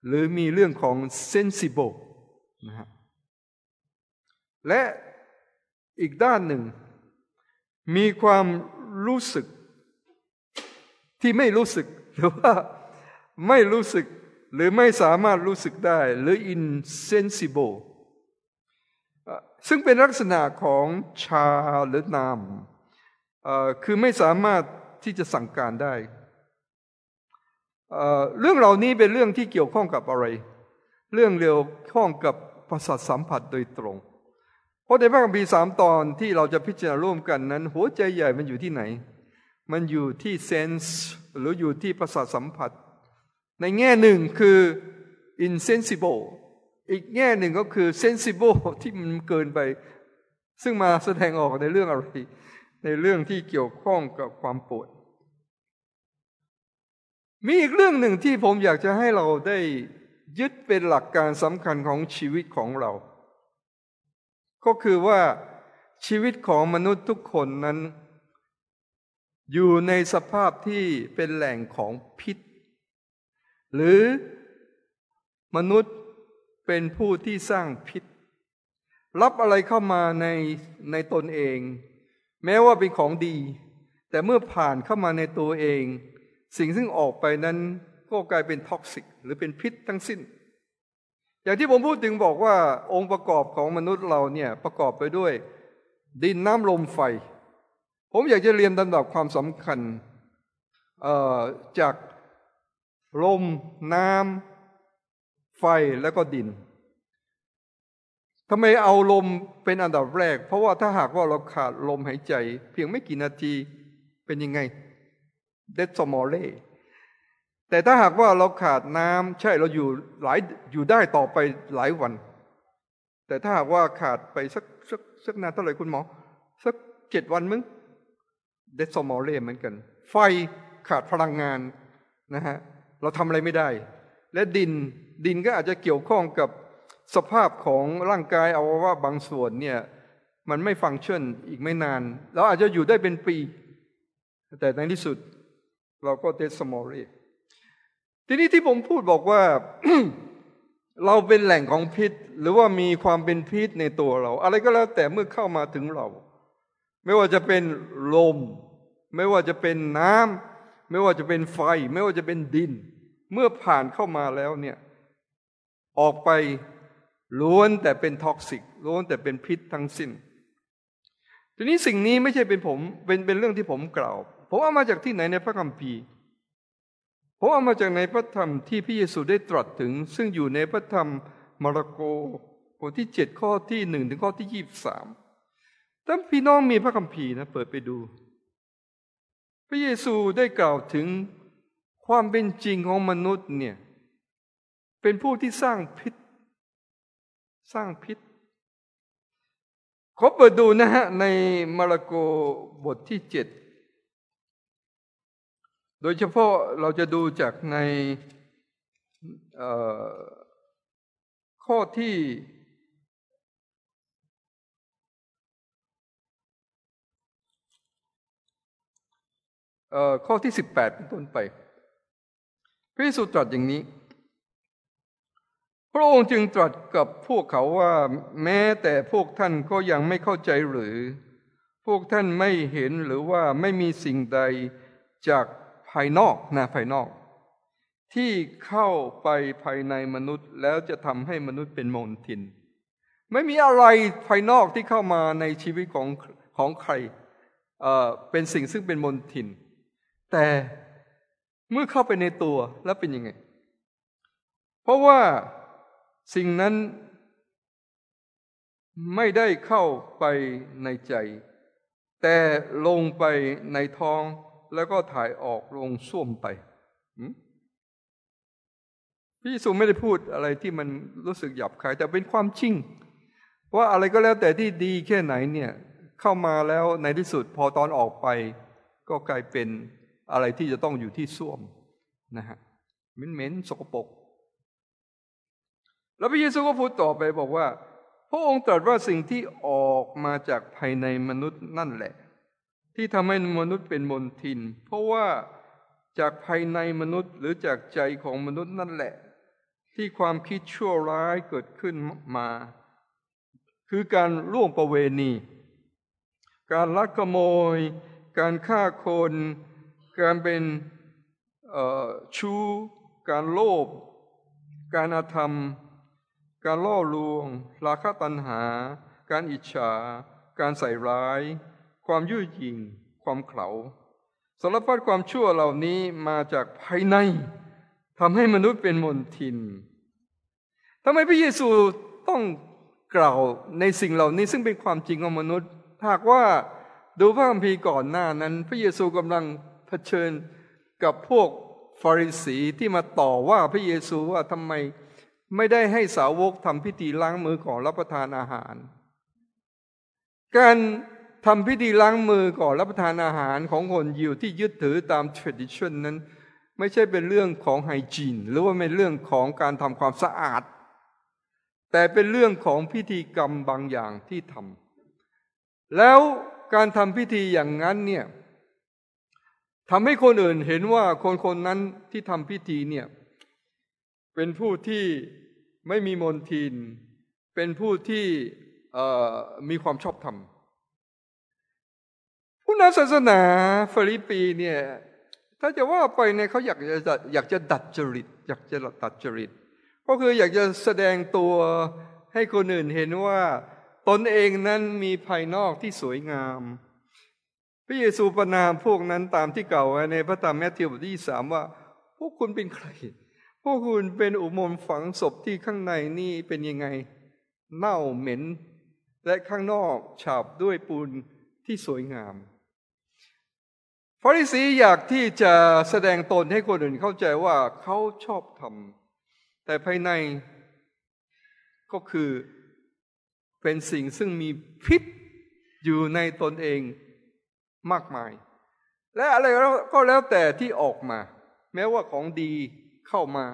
Speaker 1: หรือมีเรื่องของ sensible นะฮะและอีกด้านหนึ่ง มีความรู้สึก ที่ไม่รู้สึก หรือว่าไม่รู้สึกหรือไม่สามารถรู้สึกได้ หรือ insensible ซึ่งเป็นลักษณะของชาหรือนามคือไม่สามารถที่จะสั่งการได้ เรื่องเหล่านี้เป็นเรื่องที่เกี่ยวข้องกับอะไร เรื่องเกี่ยวข้องกับประสาทสัมผัสโดยตรง เพราะในพระคัมภีร์สามตอนที่เราจะพิจารณาร่วมกันนั้น หัวใจใหญ่มันอยู่ที่ไหน มันอยู่ที่เซนส์หรืออยู่ที่ประสาทสัมผัส ในแง่หนึ่งคือ insensible อีกแง่หนึ่งก็คือเซนซิเบิลที่มันเกินไป ซึ่งมาแสดงออกในเรื่องอะไร ในเรื่องที่เกี่ยวข้องกับความปวด มีอีกเรื่องหนึ่งที่ผมอยากจะให้เราได้ยึดเป็นหลักการสำคัญของชีวิตของเรา ก็คือว่าชีวิตของมนุษย์ทุกคนนั้น อยู่ในสภาพที่เป็นแหล่งของพิษ หรือมนุษย์เป็นผู้ที่สร้างพิษ รับอะไรเข้ามาในในตนเอง แม้ว่าเป็นของดี แต่เมื่อผ่านเข้ามาในตัวเอง สิ่งซึ่งออกไปนั้นก็กลายเป็นท็อกซิกหรือเป็นพิษทั้งสิ้น อย่างที่ผมพูดถึงบอกว่าองค์ประกอบของมนุษย์เราเนี่ยประกอบไปด้วย ดินน้ำลมไฟ ผมอยากจะเรียนลำดับความสำคัญจากลมน้ำไฟแล้วก็ดินทำไมเอาลมเป็นอันดับแรก เพราะว่าถ้าหากว่าเราขาดลมหายใจ เพียงไม่กี่นาทีเป็นยังไง เดดสมอลเล่แต่ถ้าหากว่าเราขาดน้ำใช่เราอยู่หลายอยู่ได้ต่อไปหลายวัน แต่ถ้าหากว่าขาดไปสักสักสักนานเท่าไหร่คุณหมอ สักเจ็ดวันมึงเดดสมอลเล่เหมือนกัน ไฟขาดพลังงานนะฮะเราทำอะไรไม่ได้ และดินดินก็อาจจะเกี่ยวข้องกับสภาพของร่างกายเอาว่าบางส่วนเนี่ยมันไม่ฟังก์ชันอีกไม่นาน เราอาจจะอยู่ได้เป็นปี แต่ในที่สุด เราก็เดสมอลเล่ทีนี้ที่ผมพูดบอกว่า เราเป็นแหล่งของพิษ หรือว่ามีความเป็นพิษในตัวเรา อะไรก็แล้วแต่เมื่อเข้ามาถึงเรา ไม่ว่าจะเป็นลม ไม่ว่าจะเป็นน้ำไม่ว่าจะเป็นไฟ ไม่ว่าจะเป็นดิน เมื่อผ่านเข้ามาแล้วเนี่ย ออกไปล้วนแต่เป็นท็อกซิกล้วนแต่เป็นพิษทั้งสิ้น ทีนี้สิ่งนี้ไม่ใช่เป็นผมเป็นเป็นเรื่องที่ผมกล่าว ผมเอามาจากที่ไหนในพระคัมภีร์ ผมเอามาจากในพระธรรมที่พระเยซูได้ตรัสถึง ซึ่งอยู่ในพระธรรมมาระโกบทที่เจ็ดข้อที่หนึ่งถึงข้อที่ยี่บสามถ้าพี่น้องมีพระคัมภีร์นะเปิดไปดู พระเยซูได้กล่าวถึงความเป็นจริงของมนุษย์เนี่ย เป็นผู้ที่สร้างพิษ สร้างพิษขอเปิดดูนะฮะในมาระโกบทที่เจ็ด โดยเฉพาะเราจะดูจากในข้อที่ข้อที่สิบแปดเป็นต้นไป พระเยซูตรัสอย่างนี้ พระองค์จึงตรัสกับพวกเขาว่า แม้แต่พวกท่านก็ยังไม่เข้าใจหรือ พวกท่านไม่เห็นหรือว่าไม่มีสิ่งใดจาก ภายนอกนะภายนอก ที่เข้าไปภายในมนุษย์แล้วจะทำให้มนุษย์เป็นมนทิน ไม่มีอะไรภายนอกที่เข้ามาในชีวิตของของใครเเป็นสิ่งซึ่งเป็นมนทิน แต่เมื่อเข้าไปในตัวแล้วเป็นยังไง เพราะว่าสิ่งนั้นไม่ได้เข้าไปในใจ แต่ลงไปในท้อง แล้วก็ถ่ายออกลงส้วมไปพี่สุไม่ได้พูดอะไรที่มันรู้สึกหยับคาย แต่เป็นความจริงว่าอะไรก็แล้วแต่ที่ดีแค่ไหนเนี่ย เข้ามาแล้วในที่สุดพอตอนออกไป ก็กลายเป็นอะไรที่จะต้องอยู่ที่ส้วมนะฮะเหม็นๆสกปรกแล้วพระเยซูก็พูดต่อไปบอกว่า พระองค์ตรัสว่าสิ่งที่ออกมาจากภายในมนุษย์นั่นแหละ ที่ทำให้มนุษย์เป็นมนทิน เพราะว่าจากภายในมนุษย์หรือจากใจของมนุษย์นั่นแหละ ที่ความคิดชั่วร้ายเกิดขึ้นมา คือการล่วงประเวณี การลักขโมย การฆ่าคน การเป็นชู้ การโลภการอาธรรม การล่อลวง ราคะตัณหา การอิจฉา การใส่ร้าย ความยุ่ยยิง ความเข่าสารพัดความชั่วเหล่านี้มาจากภายในทำให้มนุษย์เป็นมนทินทำไมพระเยซูต้องกล่าวในสิ่งเหล่านี้ซึ่งเป็นความจริงของมนุษย์หากว่าดูพระคัมภีร์ก่อนหน้านั้น พระเยซูกำลังเผชิญกับพวกฟาริสีที่มาต่อว่าพระเยซูว่าทำไมไม่ได้ให้สาวกทำพิธีล้างมือก่อนรับประทานอาหาร การ ทำพิธีล้างมือก่อนรับประทานอาหารของคนยิวที่ยึดถือตาม tradition นั้น ไม่ใช่เป็นเรื่องของไฮจีนหรือว่าเป็นเรื่องของการทำความสะอาด แต่เป็นเรื่องของพิธีกรรมบางอย่างที่ทำแล้วการทำพิธีอย่างนั้นเนี่ยทำให้คนอื่นเห็นว่าคนคนนั้นที่ทำพิธีเนี่ยเป็นผู้ที่ไม่มีมลทิน เป็นผู้ที่มีความชอบธรรม ผู้นำศาสนาฟิลิปปีเนี่ย ถ้าจะว่าไปเนี่ยเขาอยากจะอยากจะดัดจริต อยากจะดัดจริต ก็คืออยากจะแสดงตัวให้คนอื่นเห็นว่า ตนเองนั้นมีภายนอกที่สวยงาม พระเยซูประนามพวกนั้นตามที่เก่าไว้ในพระธรรมแมทธิวบทที่สามว่า พวกคุณเป็นใคร พวกคุณเป็นอุโมงค์ฝังศพที่ข้างในนี่เป็นยังไง เน่าเหม็น และข้างนอกฉาบด้วยปูนที่สวยงาม ฟาริสีอยากที่จะแสดงตนให้คนอื่นเข้าใจว่าเขาชอบทำแต่ภายในก็คือเป็นสิ่งซึ่งมีพิษอยู่ในตนเองมากมาย และอะไรก็แล้วแต่ที่ออกมา แม้ว่าของดีเข้ามา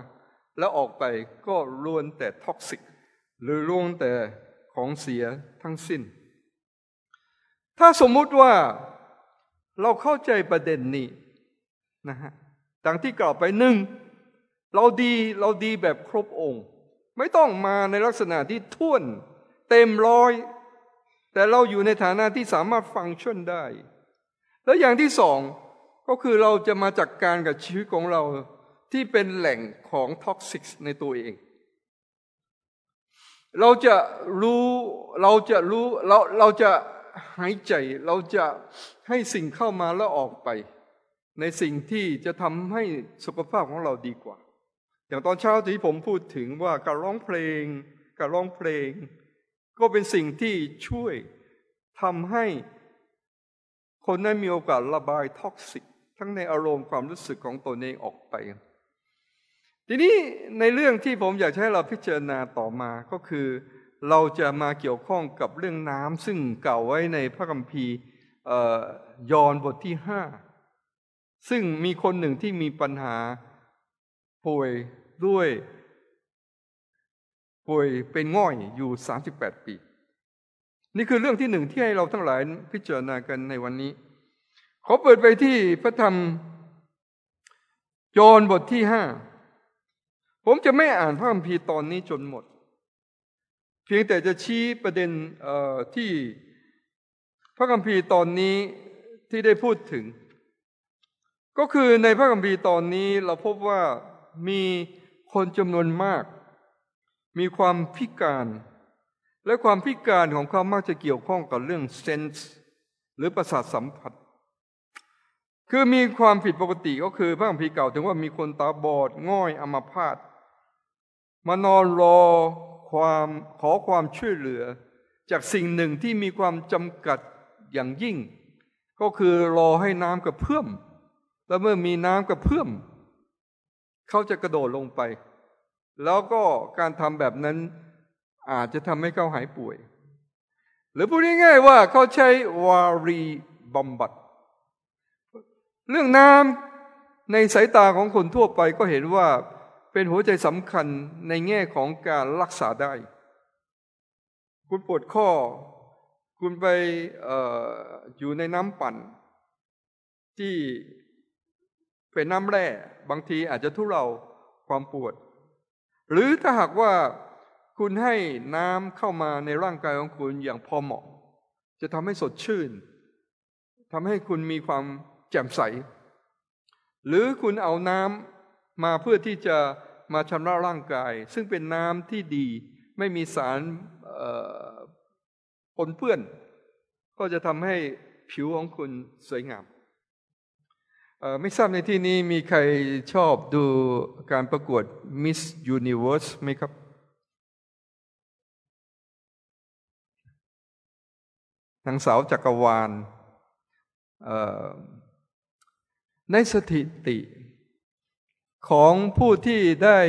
Speaker 1: แล้วออกไปก็ล้วนแต่ท็อกซิก หรือล้วนแต่ของเสียทั้งสิ้น ถ้าสมมุติว่า เราเข้าใจประเด็นนี้นะฮะดังที่กล่าวไปหนึ่งเราดีเราดีแบบครบองค์ ไม่ต้องมาในลักษณะที่ถ้วนเต็มร้อย แต่เราอยู่ในฐานะที่สามารถฟังชันได้ แล้วอย่างที่สองก็คือเราจะมาจัดการกับชีวิตของเราที่เป็นแหล่งของ toxic ในตัวเอง เราจะรู้เราจะรู้เราเราจะ หายใจเราจะให้สิ่งเข้ามาแล้วออกไป ในสิ่งที่จะทำให้สุขภาพของเราดีกว่า อย่างตอนเช้าที่ผมพูดถึงว่าการร้องเพลง การร้องเพลง ก็เป็นสิ่งที่ช่วยทำให้คนนั้นมีโอกาสระบายท็อกซิก ทั้งในอารมณ์ความรู้สึกของตนเองออกไป ทีนี้ในเรื่องที่ผมอยากให้เราพิจารณาต่อมาก็คือ เราจะมาเกี่ยวข้องกับเรื่องน้ำซึ่งเก่าไว้ในพระคัมภีร์ยอห์นบทที่ห้าซึ่งมีคนหนึ่งที่มีปัญหาป่วยด้วย ป่วยเป็นง่อยอยู่สามสิบแปดปี นี่คือเรื่องที่หนึ่งที่ให้เราทั้งหลายพิจารณากันในวันนี้ ขอเปิดไปที่พระธรรมยอนบทที่ห้าผมจะไม่อ่านพระคัมภีร์ตอนนี้จนหมด พียงแต่จะชี้ประเด็นที่พระคัมภีร์ตอนนี้ที่ได้พูดถึง ก็คือในพระคัมภีร์ตอนนี้เราพบว่ามีคนจำนวนมาก มีความพิการ และความพิการของเขามักจะเกี่ยวข้องกับเรื่องเซนส์หรือประสาทสัมผัส คือมีความผิดปกติก็คือพระคัมภีร์เก่าถึงว่ามีคนตาบอด ง่อยอัมาพาตมานอนรอ ความขอความช่วยเหลือ จากสิ่งหนึ่งที่มีความจำกัดอย่างยิ่ง ก็คือรอให้น้ำกระเพื่อม แล้วเมื่อมีน้ำกระเพื่อม เขาจะกระโดดลงไป แล้วก็การทำแบบนั้นอาจจะทำให้เขาหายป่วย หรือพูดง่ายๆว่าเขาใช้วารีบำบัด เรื่องน้ำในสายตาของคนทั่วไปก็เห็นว่า เป็นหัวใจสำคัญในแง่ของการรักษาได้ คุณปวดข้อ คุณไปออยู่ในน้ำปั่น ที่เป็นน้ำแร่ บางทีอาจจะทุเราความปวด หรือถ้าหากว่าคุณให้น้ำเข้ามาในร่างกายของคุณอย่างพอเหมาะ จะทำให้สดชื่นทำให้คุณมีความแจ่มใส หรือคุณเอาน้ำ มาเพื่อที่จะมาชำระร่างกาย ซึ่งเป็นน้ำที่ดี ไม่มีสารปนเปื้อน ก็จะทำให้ผิวของคุณสวยงามไม่ทราบในที่นี้มีใครชอบดูการประกวด Miss Universe ไหมครับ นางสาวจักรวาล ในสถิติ ของผู้ที่ได้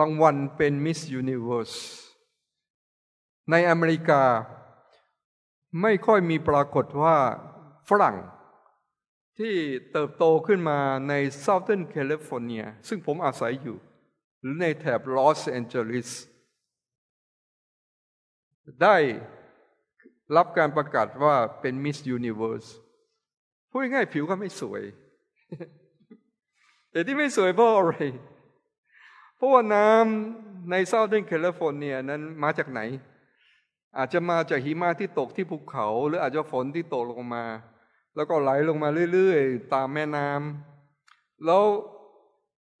Speaker 1: รางวัลเป็นมิสยูนิเวอร์สในอเมริกา ไม่ค่อยมีปรากฏว่าฝรั่ง ที่เติบโตขึ้นมาใน Southern California ซึ่งผมอาศัยอยู่ หรือในแถบลอสแอนเจลิสได้รับการประกาศว่าเป็นมิสยูนิเวอร์สพูดง่ายผิวก็ไม่สวย แต่ที่ไม่สวยเพราะอะไร เพราะว่าน้ำใน Southern California นั้นมาจากไหน อาจจะมาจากหิมะที่ตกที่ภูเขา หรืออาจจะฝนที่ตกลงมา แล้วก็ไหลลงมาเรื่อยๆ ตามแม่น้ำแล้ว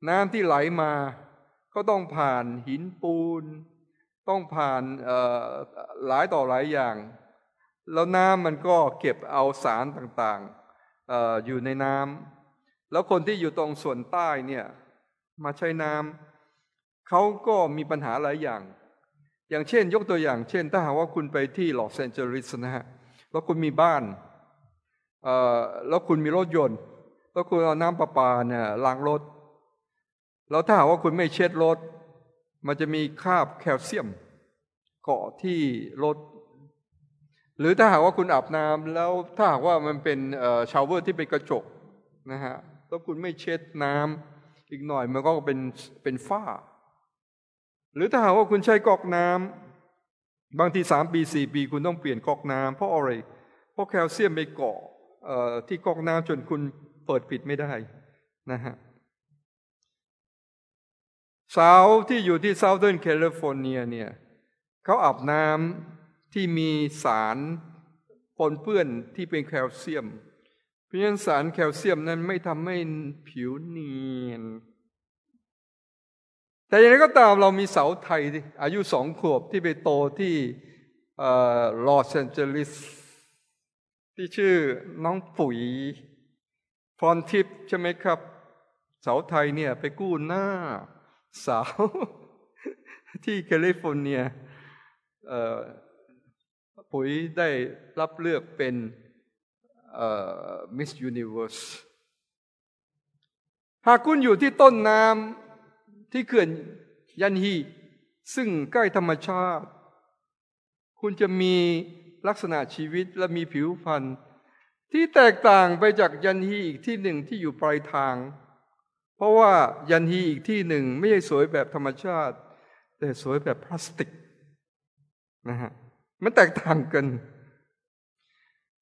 Speaker 1: น้ำที่ไหลมา ก็ต้องผ่านหินปูน ต้องผ่านหลายต่อหลายอย่าง แล้วน้ำมันก็เก็บเอาสารต่างๆออยู่ในน้ำ แล้วคนที่อยู่ตรงส่วนใต้เนี่ย มาใช้น้น้ำเขาก็มีปัญหาหลายอย่าง อย่างเช่น ยกตัวอย่าง เช่น ถ้าหากว่าคุณไปที่ลอสแอนเจลิสนะฮะแล้วคุณมีบ้านแล้วคุณมีรถยนต์ แล้วคุณเอาน้ำประปาเนี่ยล้างรถ แล้วถ้าหากว่าคุณไม่เช็ดรถ มันจะมีคราบแคลเซียม เกาะที่รถ หรือถ้าหากว่าคุณอาบน้ำแล้วถ้าหากว่ามันเป็น shower ที่เป็นกระจกนะฮะ แล้วคุณไม่เช็ดน้ำอีกหน่อยมันก็เป็นเป็นฝ้า หรือถ้าหากว่าคุณใช้ก๊อกน้ำบางทีสามปีสี่ปี คุณต้องเปลี่ยนก๊อกน้ำเพราะอะไร เพราะแคลเซียมไปเกาะที่ก๊อกน้ำจนคุณเปิดปิดไม่ได้นะฮะสาวที่อยู่ที่ Southern California เนี่ยเขาอาบน้ำที่มีสารปนเปื้อนที่เป็นแคลเซียม เพราะฉะนั้นสารแคลเซียมนั้นไม่ทำให้ผิวเนียน แต่อย่างไรก็ตามเรามีสาวไทยอายุสองขวบที่ไปโตที่ลอสแอนเจลิสที่ชื่อน้องปุ๋ยพรทิพย์ใช่ไหมครับสาวไทยเนี่ยไปกู้หน้า สาว ที่แคลิฟอร์เนียปุ๋ยได้รับเลือกเป็น มิสยูนิเวอร์สหากคุณอยู่ที่ต้นน้ำที่เขื่อนยันฮีซึ่งใกล้ธรรมชาติ คุณจะมีลักษณะชีวิตและมีผิวพรรณที่แตกต่างไปจากยันฮีอีกที่หนึ่งที่อยู่ปลายทาง เพราะว่ายันฮีอีกที่หนึ่งไม่ใช่สวยแบบธรรมชาติ แต่สวยแบบพลาสติกนะฮะมันแตกต่างกัน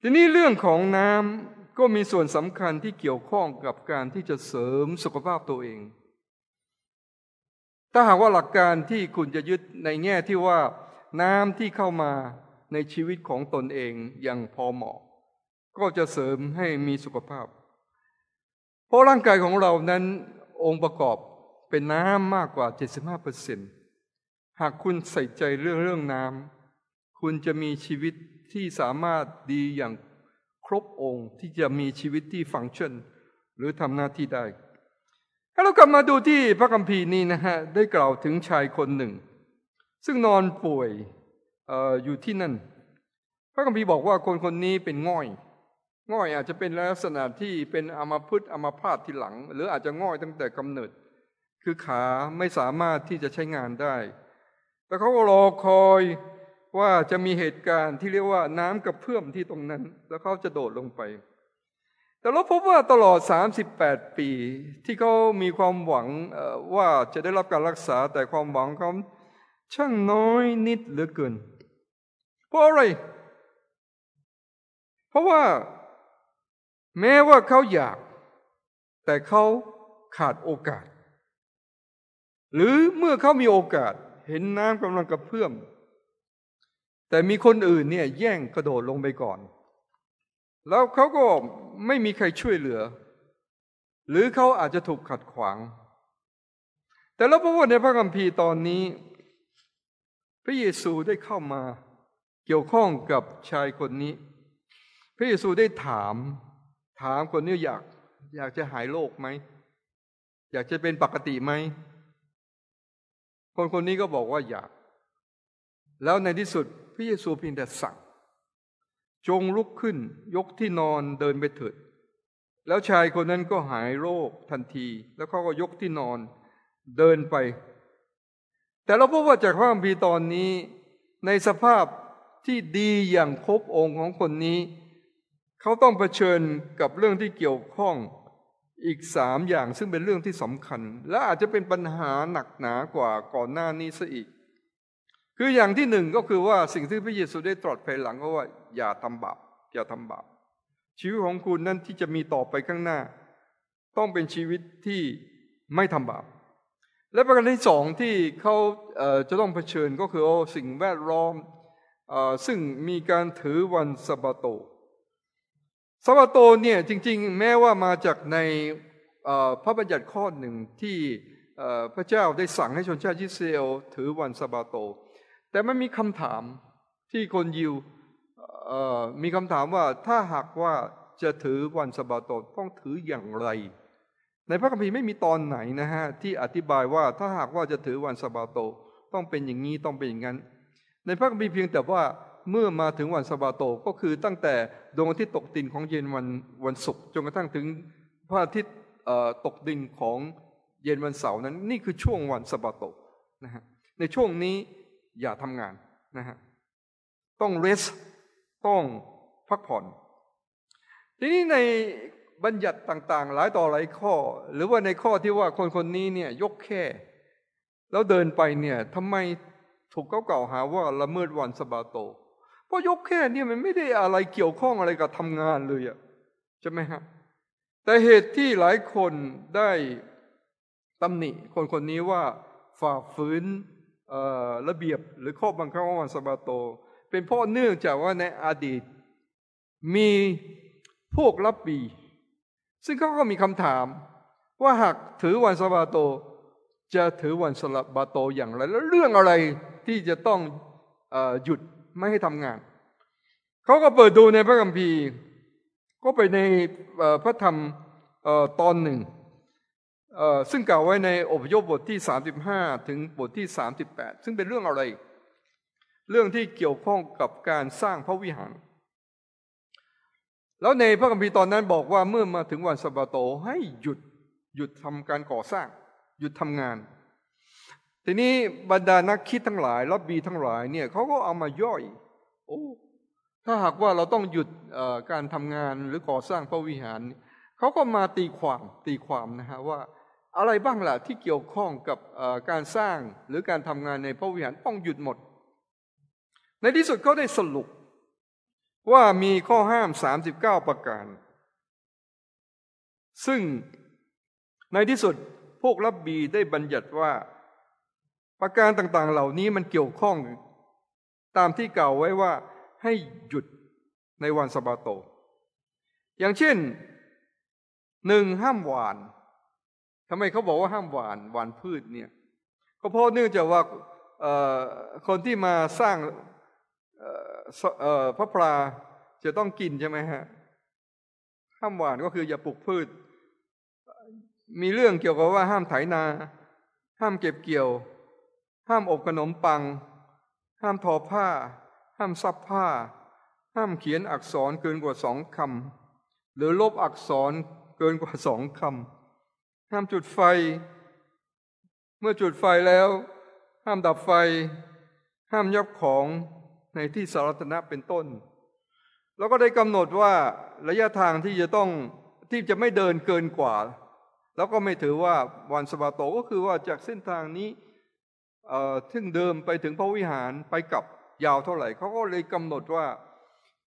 Speaker 1: ทีนี้เรื่องของน้ำก็มีส่วนสำคัญที่เกี่ยวข้องกับการที่จะเสริมสุขภาพตัวเอง ถ้าหากว่าหลักการที่คุณจะยึดในแง่ที่ว่า น้ำที่เข้ามาในชีวิตของตนเองอย่างพอเหมาะ ก็จะเสริมให้มีสุขภาพ เพราะร่างกายของเรานั้นองค์ประกอบเป็นน้ำมากกว่า 75%หากคุณใส่ใจเรื่องเรื่องน้ำคุณจะมีชีวิต ที่สามารถดีอย่างครบองค์ที่จะมีชีวิตที่ฟังก์ชันหรือทำหน้าที่ได้ถ้าเรากลับมาดูที่พระคัมภีร์นี้นะฮะได้กล่าวถึงชายคนหนึ่ง ซึ่งนอนป่วยออยู่ที่นั่น พระคัมภีร์บอกว่าคนคนนี้เป็นง่อย ง่อยอาจจะเป็นลักษณะที่เป็นอมาพึษอมาพาตที่หลัง หรืออาจจะง่อยตั้งแต่กำเนิด คือขาไม่สามารถที่จะใช้งานได้ แต่เขาก็รอคอย ว่าจะมีเหตุการณ์ที่เรียกว่าน้ำกระเพื่อมที่ตรงนั้น แล้วเขาจะโดดลงไป แต่เราพบว่าตลอด 38 ปีที่เขามีความหวังว่าจะได้รับการรักษาแต่ความหวังเขาช่างน้อยนิดเหลือเกิน เพราะอะไร เพราะว่า แม้ว่าเขาอยาก แต่เขาขาดโอกาส หรือเมื่อเขามีโอกาส เห็นน้ำกำลังกระเพื่อม แต่มีคนอื่นเนี่ยแย่งกระโดดลงไปก่อน แล้วเขาก็ไม่มีใครช่วยเหลือ หรือเขาอาจจะถูกขัดขวาง แต่เราพบว่าในพระคัมภีร์ตอนนี้ พระเยซูได้เข้ามาเกี่ยวข้องกับชายคนนี้ พระเยซูได้ถาม ถามคนนี้อยากอยากจะหายโรคไหม อยากจะเป็นปกติไหม คนคนนี้ก็บอกว่าอยาก แล้วในที่สุดพระเยซูเพียงแต่สั่ง จงลุกขึ้นยกที่นอนเดินไปเถิด แล้วชายคนนั้นก็หายโรคทันที แล้วเขาก็ยกที่นอนเดินไป แต่เราพบว่าจากพระคัมภีร์ตอนนี้ ในสภาพที่ดีอย่างครบองค์ของคนนี้ เขาต้องเผชิญกับเรื่องที่เกี่ยวข้องอีกสามอย่างซึ่งเป็นเรื่องที่สำคัญ และอาจจะเป็นปัญหาหนักหนากว่าก่อนหน้านี้ซะอีก คืออย่างที่หนึ่งก็คือว่าสิ่งที่พระเยซูได้ตรัสภายหลังก็ว่า อย่าทำบาปอย่าทำบาปชีวิตของคุณนั้นที่จะมีต่อไปข้างหน้า ต้องเป็นชีวิตที่ไม่ทำบาปและประการที่สองที่เขาจะต้องเผชิญก็คือสิ่งแวดล้อมซึ่งมีการถือวันสะบาโตสะบาโตเนี่ยจริง ๆ แม้ว่ามาจากในพระบัญญัติข้อหนึ่งที่พระเจ้าได้สั่งให้ชนชาติยิสราเอลถือวันสะบาโต แต่มันมีคำถามที่คนยิวมีคำถามว่าถ้าหากว่าจะถือวันสะบาโตต้องถืออย่างไร ในพระคัมภีร์ไม่มีตอนไหนนะฮะที่อธิบายว่าถ้าหากว่าจะถือวันสะบาโตต้องเป็นอย่างนี้ต้องเป็นอย่างนั้น ในพระคัมภีร์เพียงแต่ว่าเมื่อมาถึงวันสะบาโตก็คือตั้งแต่ดวงอาทิตย์ตกดินของเย็นวันวันศุกร์จนกระทั่งถึงพระอาทิตย์ตกดินของเย็นวันเสาร์นั้น นี่คือช่วงวันสะบาโตนะฮะในช่วงนี้ อย่าทำงานนะฮะต้องเรสต้องพักผ่อน ทีนี้ในบัญญัติต่างๆ หลายต่อหลายข้อ หรือว่าในข้อที่ว่าคนคนนี้เนี่ยยกแค่ แล้วเดินไปเนี่ยทำไมถูกเขากล่าวหาว่าละเมิดวันสบาโต เพราะยกแค่เนี่ยมันไม่ได้อะไรเกี่ยวข้องอะไรกับทำงานเลยอะใช่ไหมฮะแต่เหตุที่หลายคนได้ตำหนิคนคนนี้ว่าฝ่าฝืน ระเบียบหรือข้อบังคับของวันสบาโต เป็นเพราะเนื่องจากว่าในอดีต มีพวกรับบี ซึ่งเขาก็มีคำถาม ว่าหากถือวันสบาโต จะถือวันสลบาโตอย่างไร แล้วเรื่องอะไรที่จะต้องอหยุดไม่ให้ทำงาน เขาก็เปิดดูในพระคัมภีร์ ก็ไปในพระธรรมตอนหนึ่ง ซึ่งกล่าวไว้ในอพยพบทที่ 35 ถึงบทที่ 38 ซึ่งเป็นเรื่องอะไร เรื่องที่เกี่ยวข้องกับการสร้างพระวิหาร แล้วในพระคัมภีร์ตอนนั้นบอกว่าเมื่อมาถึงวันสบาโตให้หยุดหยุดทำการก่อสร้าง หยุดทำงาน ทีนี้บรรดานักคิดทั้งหลายรับบีทั้งหลายเนี่ยเขาก็เอามาย่อย โอ้ถ้าหากว่าเราต้องหยุดการทำงานหรือก่อสร้างพระวิหารเขาก็มาตีความตีความนะฮะว่า อะไรบ้างล่ะที่เกี่ยวข้องกับการสร้างหรือการทำงานในพระวิหารต้องหยุดหมด ในที่สุดเขาได้สรุปว่ามีข้อห้ามสามสิบเก้าประการ ซึ่งในที่สุดพวกรับบีได้บัญญัติว่าประการต่างๆ เหล่านี้มันเกี่ยวข้อง ตามที่กล่าวไว้ว่าให้หยุดในวันสบาโต อย่างเช่นหนึ่งห้ามหวาน ทำไมเขาบอกว่าห้ามหวานหวานพืชเนี่ยก็เพราะเนื่องจากว่าคนที่มาสร้างพระปลาจะต้องกินใช่ไหมฮะห้ามหวานก็คืออย่าปลูกพืช มีเรื่องเกี่ยวกับว่าห้ามไถนา ห้ามเก็บเกี่ยว ห้ามอบขนมปัง ห้ามทอผ้า ห้ามซับผ้า ห้ามเขียนอักษรเกินกว่าสองคำหรือลบอักษรเกินกว่าสองคำ ห้ามจุดไฟ เมื่อจุดไฟแล้ว ห้ามดับไฟ ห้ามยับของในที่สาธารณะเป็นต้น แล้วก็ได้กำหนดว่าระยะทางที่จะต้องที่จะไม่เดินเกินกว่า แล้วก็ไม่ถือว่าวันสบาโตก็คือว่าจากเส้นทางนี้ถึงเดิมไปถึงพระวิหารไปกลับยาวเท่าไหร่เขาก็เลยกำหนดว่า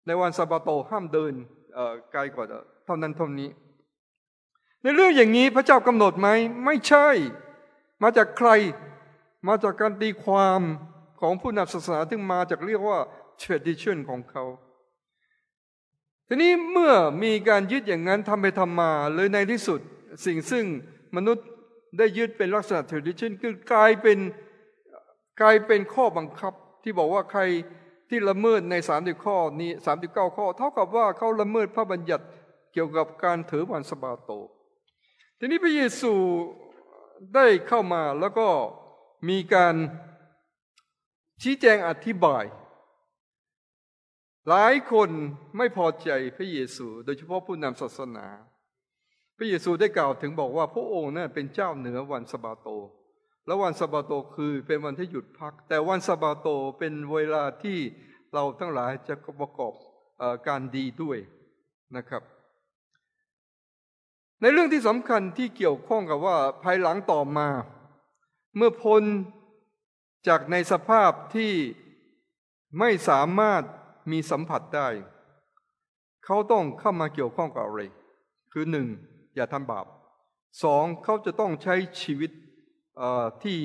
Speaker 1: ในวันสบาโตห้ามเดินไกลกว่าเท่านั้นเท่านี้ ในเรื่องอย่างนี้พระเจ้ากำหนดไหมไม่ใช่ มาจากใคร มาจากการตีความของผู้นำศาสนาที่มาจากเรียกว่า tradition ของเขา ทีนี้เมื่อมีการยึดอย่างนั้นทำไปทำมาเลยในที่สุดสิ่งซึ่งมนุษย์ได้ยึดเป็นลักษณะ tradition คือกลายเป็นกลายเป็นข้อบังคับ ที่บอกว่าใครที่ละเมิดในสามสิบข้อนี้สามสิบเก้าข้อ เท่ากับว่าเขาละเมิดพระบัญญัติเกี่ยวกับการถือวันสบาโต ทีนี้พระเยซูได้เข้ามาแล้วก็มีการชี้แจงอธิบาย หลายคนไม่พอใจพระเยซู โดยเฉพาะผู้นำศาสนา พระเยซูได้กล่าวถึงบอกว่าพระองค์นั้นเป็นเจ้าเหนือวันสบาโต แล้ววันสบาโตคือเป็นวันที่หยุดพัก แต่วันสบาโตเป็นเวลาที่เราทั้งหลายจะประกอบการดีด้วยนะครับ ในเรื่องที่สำคัญที่เกี่ยวข้องกับว่าภายหลังต่อมา เมื่อพ้นจากในสภาพที่ไม่สามารถมีสัมผัสได้ เขาต้องเข้ามาเกี่ยวข้องกับอะไร คือหนึ่งอย่าทำบาปสองเขาจะต้องใช้ชีวิตที่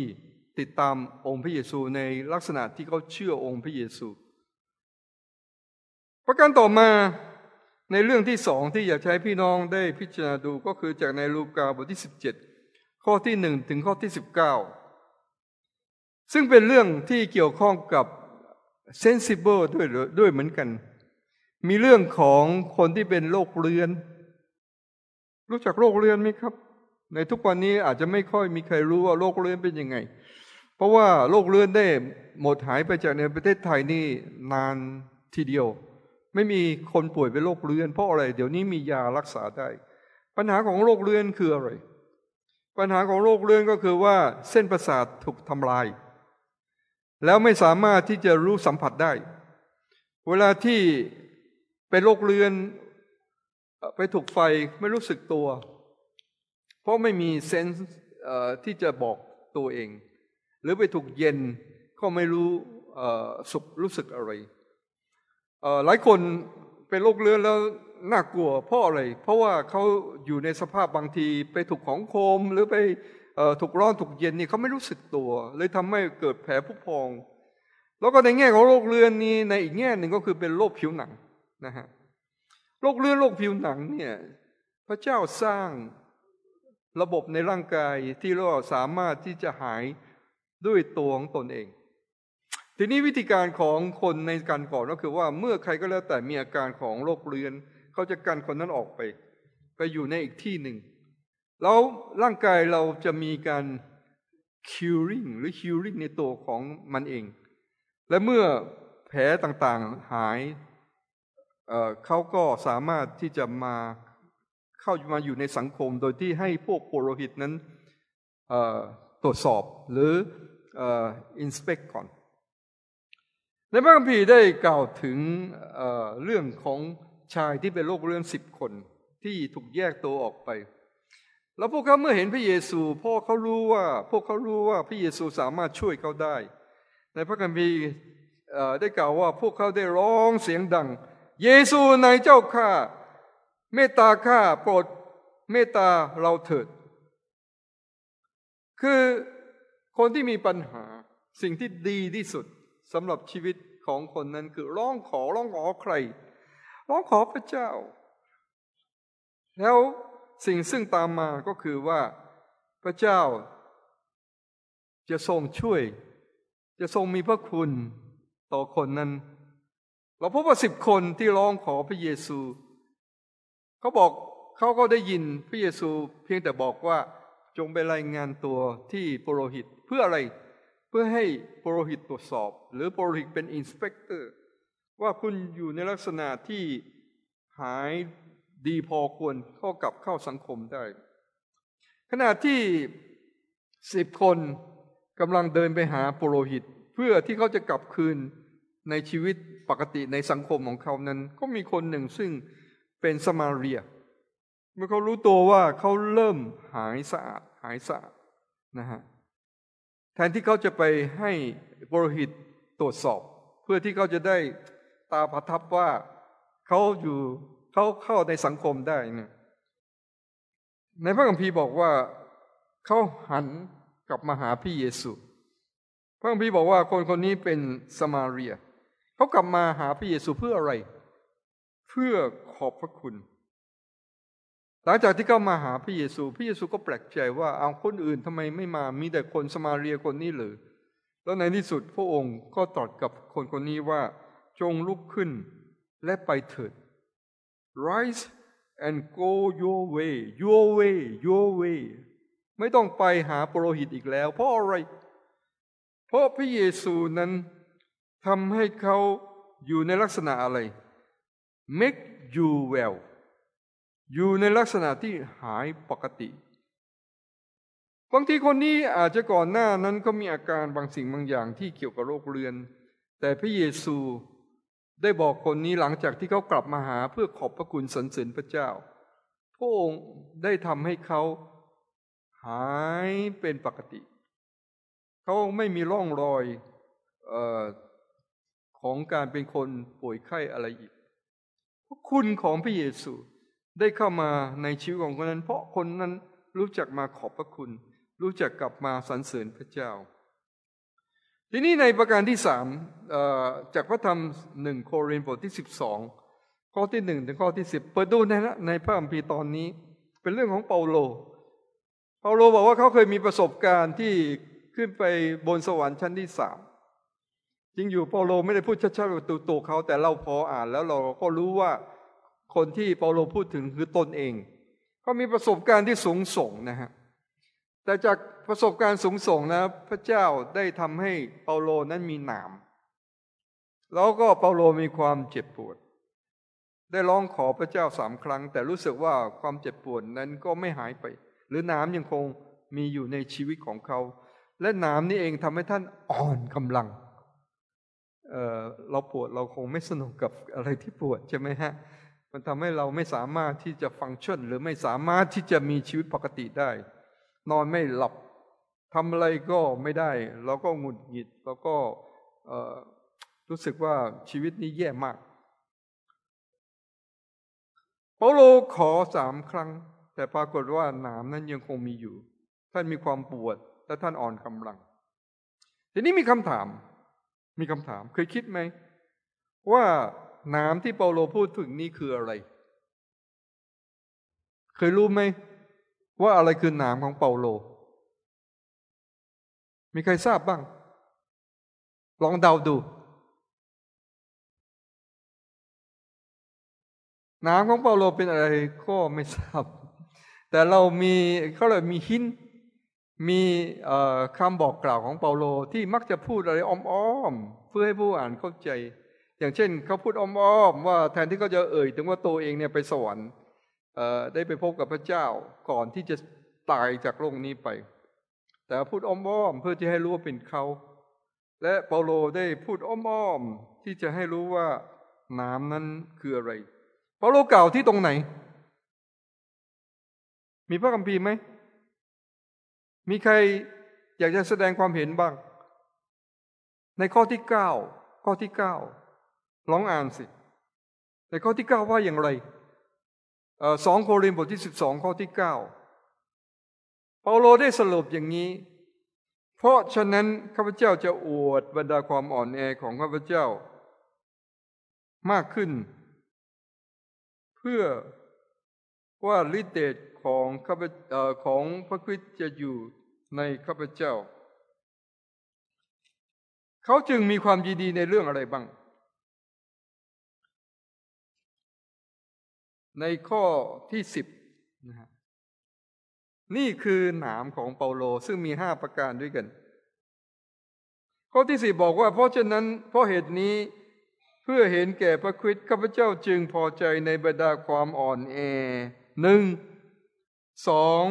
Speaker 1: ติดตามองค์พระเยซูในลักษณะที่เขาเชื่อองค์พระเยซู ประการต่อมา ในเรื่องที่สองที่อยากใช้พี่น้องได้พิจารณาดูก็คือจากในลูกาบทที่สิบเจ็ดข้อที่หนึ่งถึงข้อที่สิบเก้าซึ่งเป็นเรื่องที่เกี่ยวข้องกับเซนซิเบิลด้วยด้วยเหมือนกัน มีเรื่องของคนที่เป็นโรคเรื้อน รู้จักโรคเรื้อนไหมครับ ในทุกวันนี้อาจจะไม่ค่อยมีใครรู้ว่าโรคเรื้อนเป็นยังไง เพราะว่าโรคเรื้อนได้หมดหายไปจากในประเทศไทยนี่นานทีเดียว ไม่มีคนป่วยเป็นโรคเรื้อนเพราะอะไร เดี๋ยวนี้มียารักษาได้ ปัญหาของโรคเรื้อนคืออะไร ปัญหาของโรคเรื้อนก็คือว่าเส้นประสาทถูกทำลาย แล้วไม่สามารถที่จะรู้สัมผัสได้ เวลาที่เป็นโรคเรื้อนไปถูกไฟไม่รู้สึกตัว เพราะไม่มีเซนส์ที่จะบอกตัวเอง หรือไปถูกเย็นก็ไม่รู้สุขรู้สึกอะไร หลายคนเป็นโรคเรื้อนแล้วน่ากลัวเพราะอะไร เพราะว่าเขาอยู่ในสภาพบางทีไปถูกของโคมหรือไปถูกร้อนถูกเย็นนี่เขาไม่รู้สึกตัว เลยทำให้เกิดแผลผุพอง แล้วก็ในแง่ของโรคเรื้อนนี้ในอีกแง่หนึ่งก็คือเป็นโรคผิวหนังนะฮะโรคเรื้อนโรคผิวหนังเนี่ยพระเจ้าสร้างระบบในร่างกายที่เราสามารถที่จะหายด้วยตัวของตนเอง ทีนี้วิธีการของคนในการก่อนก็คือว่าเมื่อใครก็แล้วแต่มีอาการของโรคเรื้อนเขาจะกันคนนั้นออกไป ไปอยู่ในอีกที่หนึ่ง แล้วร่างกายเราจะมีการคิวริงหรือคิวริงในตัวของมันเอง และเมื่อแผลต่างๆหายเเขาก็สามารถที่จะมาเข้ามาอยู่ในสังคม โดยที่ให้พวกโปรหิตนั้นตรวจสอบหรืออินสเปกก่อน ในพระคัมภีร์ได้กล่าวถึงเเรื่องของชายที่เป็นโรคเรื้อนสิบคนที่ถูกแยกตัวออกไป แล้วพวกเขาเมื่อเห็นพระเยซูพ่อเขารู้ว่าพวกเขารู้ว่าพระเยซูสามารถช่วยเขาได้ ในพระคัมภีร์ได้กล่าวว่าพวกเขาได้ร้องเสียงดัง เยซูในเจ้าข้าเมตตาข้าโปรดเมตตาเราเถิด คือคนที่มีปัญหาสิ่งที่ดีที่สุด สำหรับชีวิตของคนนั้นคือร้องขอร้องขอใคร ร้องขอพระเจ้า แล้วสิ่งซึ่งตามมาก็คือว่าพระเจ้า จะทรงช่วย จะทรงมีพระคุณต่อคนนั้น เราพบว่าสิบคนที่ร้องขอพระเยซู เขาบอกเขาก็ได้ยินพระเยซูเพียงแต่บอกว่าจงไปรายงานตัวที่ปุโรหิตเพื่ออะไร เพื่อให้ปุโรหิตตรวจสอบ หรือปุโรหิตเป็น inspector ว่าคุณอยู่ในลักษณะที่หายดีพอควรเข้ากลับเข้าสังคมได้ ขณะที่สิบคนกำลังเดินไปหาปุโรหิต เพื่อที่เขาจะกลับคืนในชีวิตปกติในสังคมของเขานั้น ก็มีคนหนึ่งซึ่งเป็นสมาเรีย เมื่อเขารู้ตัวว่าเขาเริ่มหายสะอาดหายสะอาดนะฮะ แทนที่เขาจะไปให้ปุโรหิตตรวจสอบ เพื่อที่เขาจะได้ตาประทับว่าเขาอยู่เขาเข้าในสังคมได้เนี่ยในพระคัมภีร์บอกว่าเขาหันกลับมาหาพี่เยซู พระคัมภีร์บอกว่าคนคนนี้เป็นสมาเรียเขากลับมาหาพระเยซูเพื่ออะไร เพื่อขอบพระคุณ หลังจากที่เขามาหาพระเยซู พระเยซูก็แปลกใจว่าเอาคนอื่นทำไมไม่มามีแต่คนสมาเรียคนนี้หรือ แล้วในที่สุดพระองค์ก็ตรัสกับคนคนนี้ว่าจงลุกขึ้นและไปเถิด rise and go your way your way your way ไม่ต้องไปหาปโรหิตอีกแล้ว เพราะอะไร เพราะพระเยซูนั้นทำให้เขาอยู่ในลักษณะอะไร make you well อยู่ในลักษณะที่หายปกติ บางทีคนนี้อาจจะก่อนหน้านั้นก็มีอาการบางสิ่งบางอย่างที่เกี่ยวกับโรคเรื้อน แต่พระเยซูได้บอกคนนี้หลังจากที่เขากลับมาหาเพื่อขอบพระคุณสรรเสริญพระเจ้า พระองค์ได้ทำให้เขาหายเป็นปกติ เขาไม่มีร่องรอยออของการเป็นคนป่วยไข้อะไรอีก พระคุณของพระเยซู ได้เข้ามาในชีวิตของคนนั้น เพราะคนนั้นรู้จักมาขอบพระคุณ รู้จักกลับมาสรรเสริญพระเจ้า ทีนี้ในประการที่สามจากพระธรรมหนึ่งโครินธ์บทที่สิบสองข้อที่หนึ่งถึงข้อที่สิบเปิดดูในในพระคัมภีร์ตอนนี้ เป็นเรื่องของเปาโล เปาโลบอกว่าเขาเคยมีประสบการณ์ที่ขึ้นไปบนสวรรค์ชั้นที่สามจริงอยู่เปาโลไม่ได้พูดชัดๆแบบตัวเขาแต่เราพออ่านแล้วเราก็รู้ว่า คนที่เปาโลพูดถึงคือตนเองเขามีประสบการณ์ที่สูงส่งนะฮะแต่จากประสบการณ์สูงส่งนะ พระเจ้าได้ทำให้เปาโลนั้นมีหนาม แล้วก็เปาโลมีความเจ็บปวด ได้ร้องขอพระเจ้าสามครั้ง แต่รู้สึกว่าความเจ็บปวดนั้นก็ไม่หายไป หรือน้ำยังคงมีอยู่ในชีวิตของเขา และน้ำนี่เองทำให้ท่านอ่อนกำลังเเราปวดเราคงไม่สนุกกับอะไรที่ปวดใช่ไหมฮะ มันทำให้เราไม่สามารถที่จะฟังก์ชันหรือไม่สามารถที่จะมีชีวิตปกติได้ นอนไม่หลับทำอะไรก็ไม่ได้ เราก็หงุดหงิดเราก็รู้สึกว่าชีวิตนี้แย่มากเปาโลขอสามครั้ง แต่ปรากฏว่าหนามนั้นยังคงมีอยู่ ท่านมีความปวดและท่านอ่อนกำลัง ทีนี้มีคำถาม มีคำถามเคยคิดไหม ว่า น้ำที่เปาโลพูดถึงนี่คืออะไร เคยรู้ไหมว่าอะไรคือน้ำของเปาโล มีใครทราบบ้าง ลองเดาดูน้ำของเปาโลเป็นอะไรก็ไม่ทราบ แต่เรามีเขาเลยมีหินมีคำบอกกล่าวของเปาโลที่มักจะพูดอะไรอ้อมๆเพื่อให้ผู้อ่านเข้าใจ อย่างเช่นเขาพูดอ้อมๆว่าแทนที่เขาจะเอ่ย ถึงว่าตัวเองเนี่ยไปสวรรค์ได้ไปพบกับพระเจ้าก่อนที่จะตายจากโลกนี้ไป แต่พูดอ้อมๆเพื่อที่ให้รู้ว่าเป็นเขา และเปาโลได้พูดอ้อมๆที่จะให้รู้ว่าน้ำนั้นคืออะไร เปาโลกล่าวที่ตรงไหน มีพระคัมภีร์ไหม มีใครอยากจะแสดงความเห็นบ้าง ในข้อที่เก้าข้อที่เก้า ลองอ่านสิในข้อที่เก้าว่าอย่างไรสองโครินธ์บทที่สิบสองข้อที่เก้าเปาโลได้สรุปอย่างนี้ เพราะฉะนั้นข้าพเจ้าจะอวดบรรดาความอ่อนแอของข้าพเจ้า มากขึ้น เพื่อว่าฤทธิเดชของข้าพของพระคริสต์จะอยู่ในข้าพเจ้า เขาจึงมีความยินดีในเรื่องอะไรบ้าง ในข้อที่สิบนะฮะนี่คือหนามของเปาโลซึ่งมีห้าประการด้วยกัน ข้อที่สี่บอกว่า เพราะฉะนั้นเพราะเหตุนี้เพื่อเห็นแก่พระคริสต์ข้าพเจ้าจึงพอใจในบรรดาความอ่อนแอหนึ่งสอง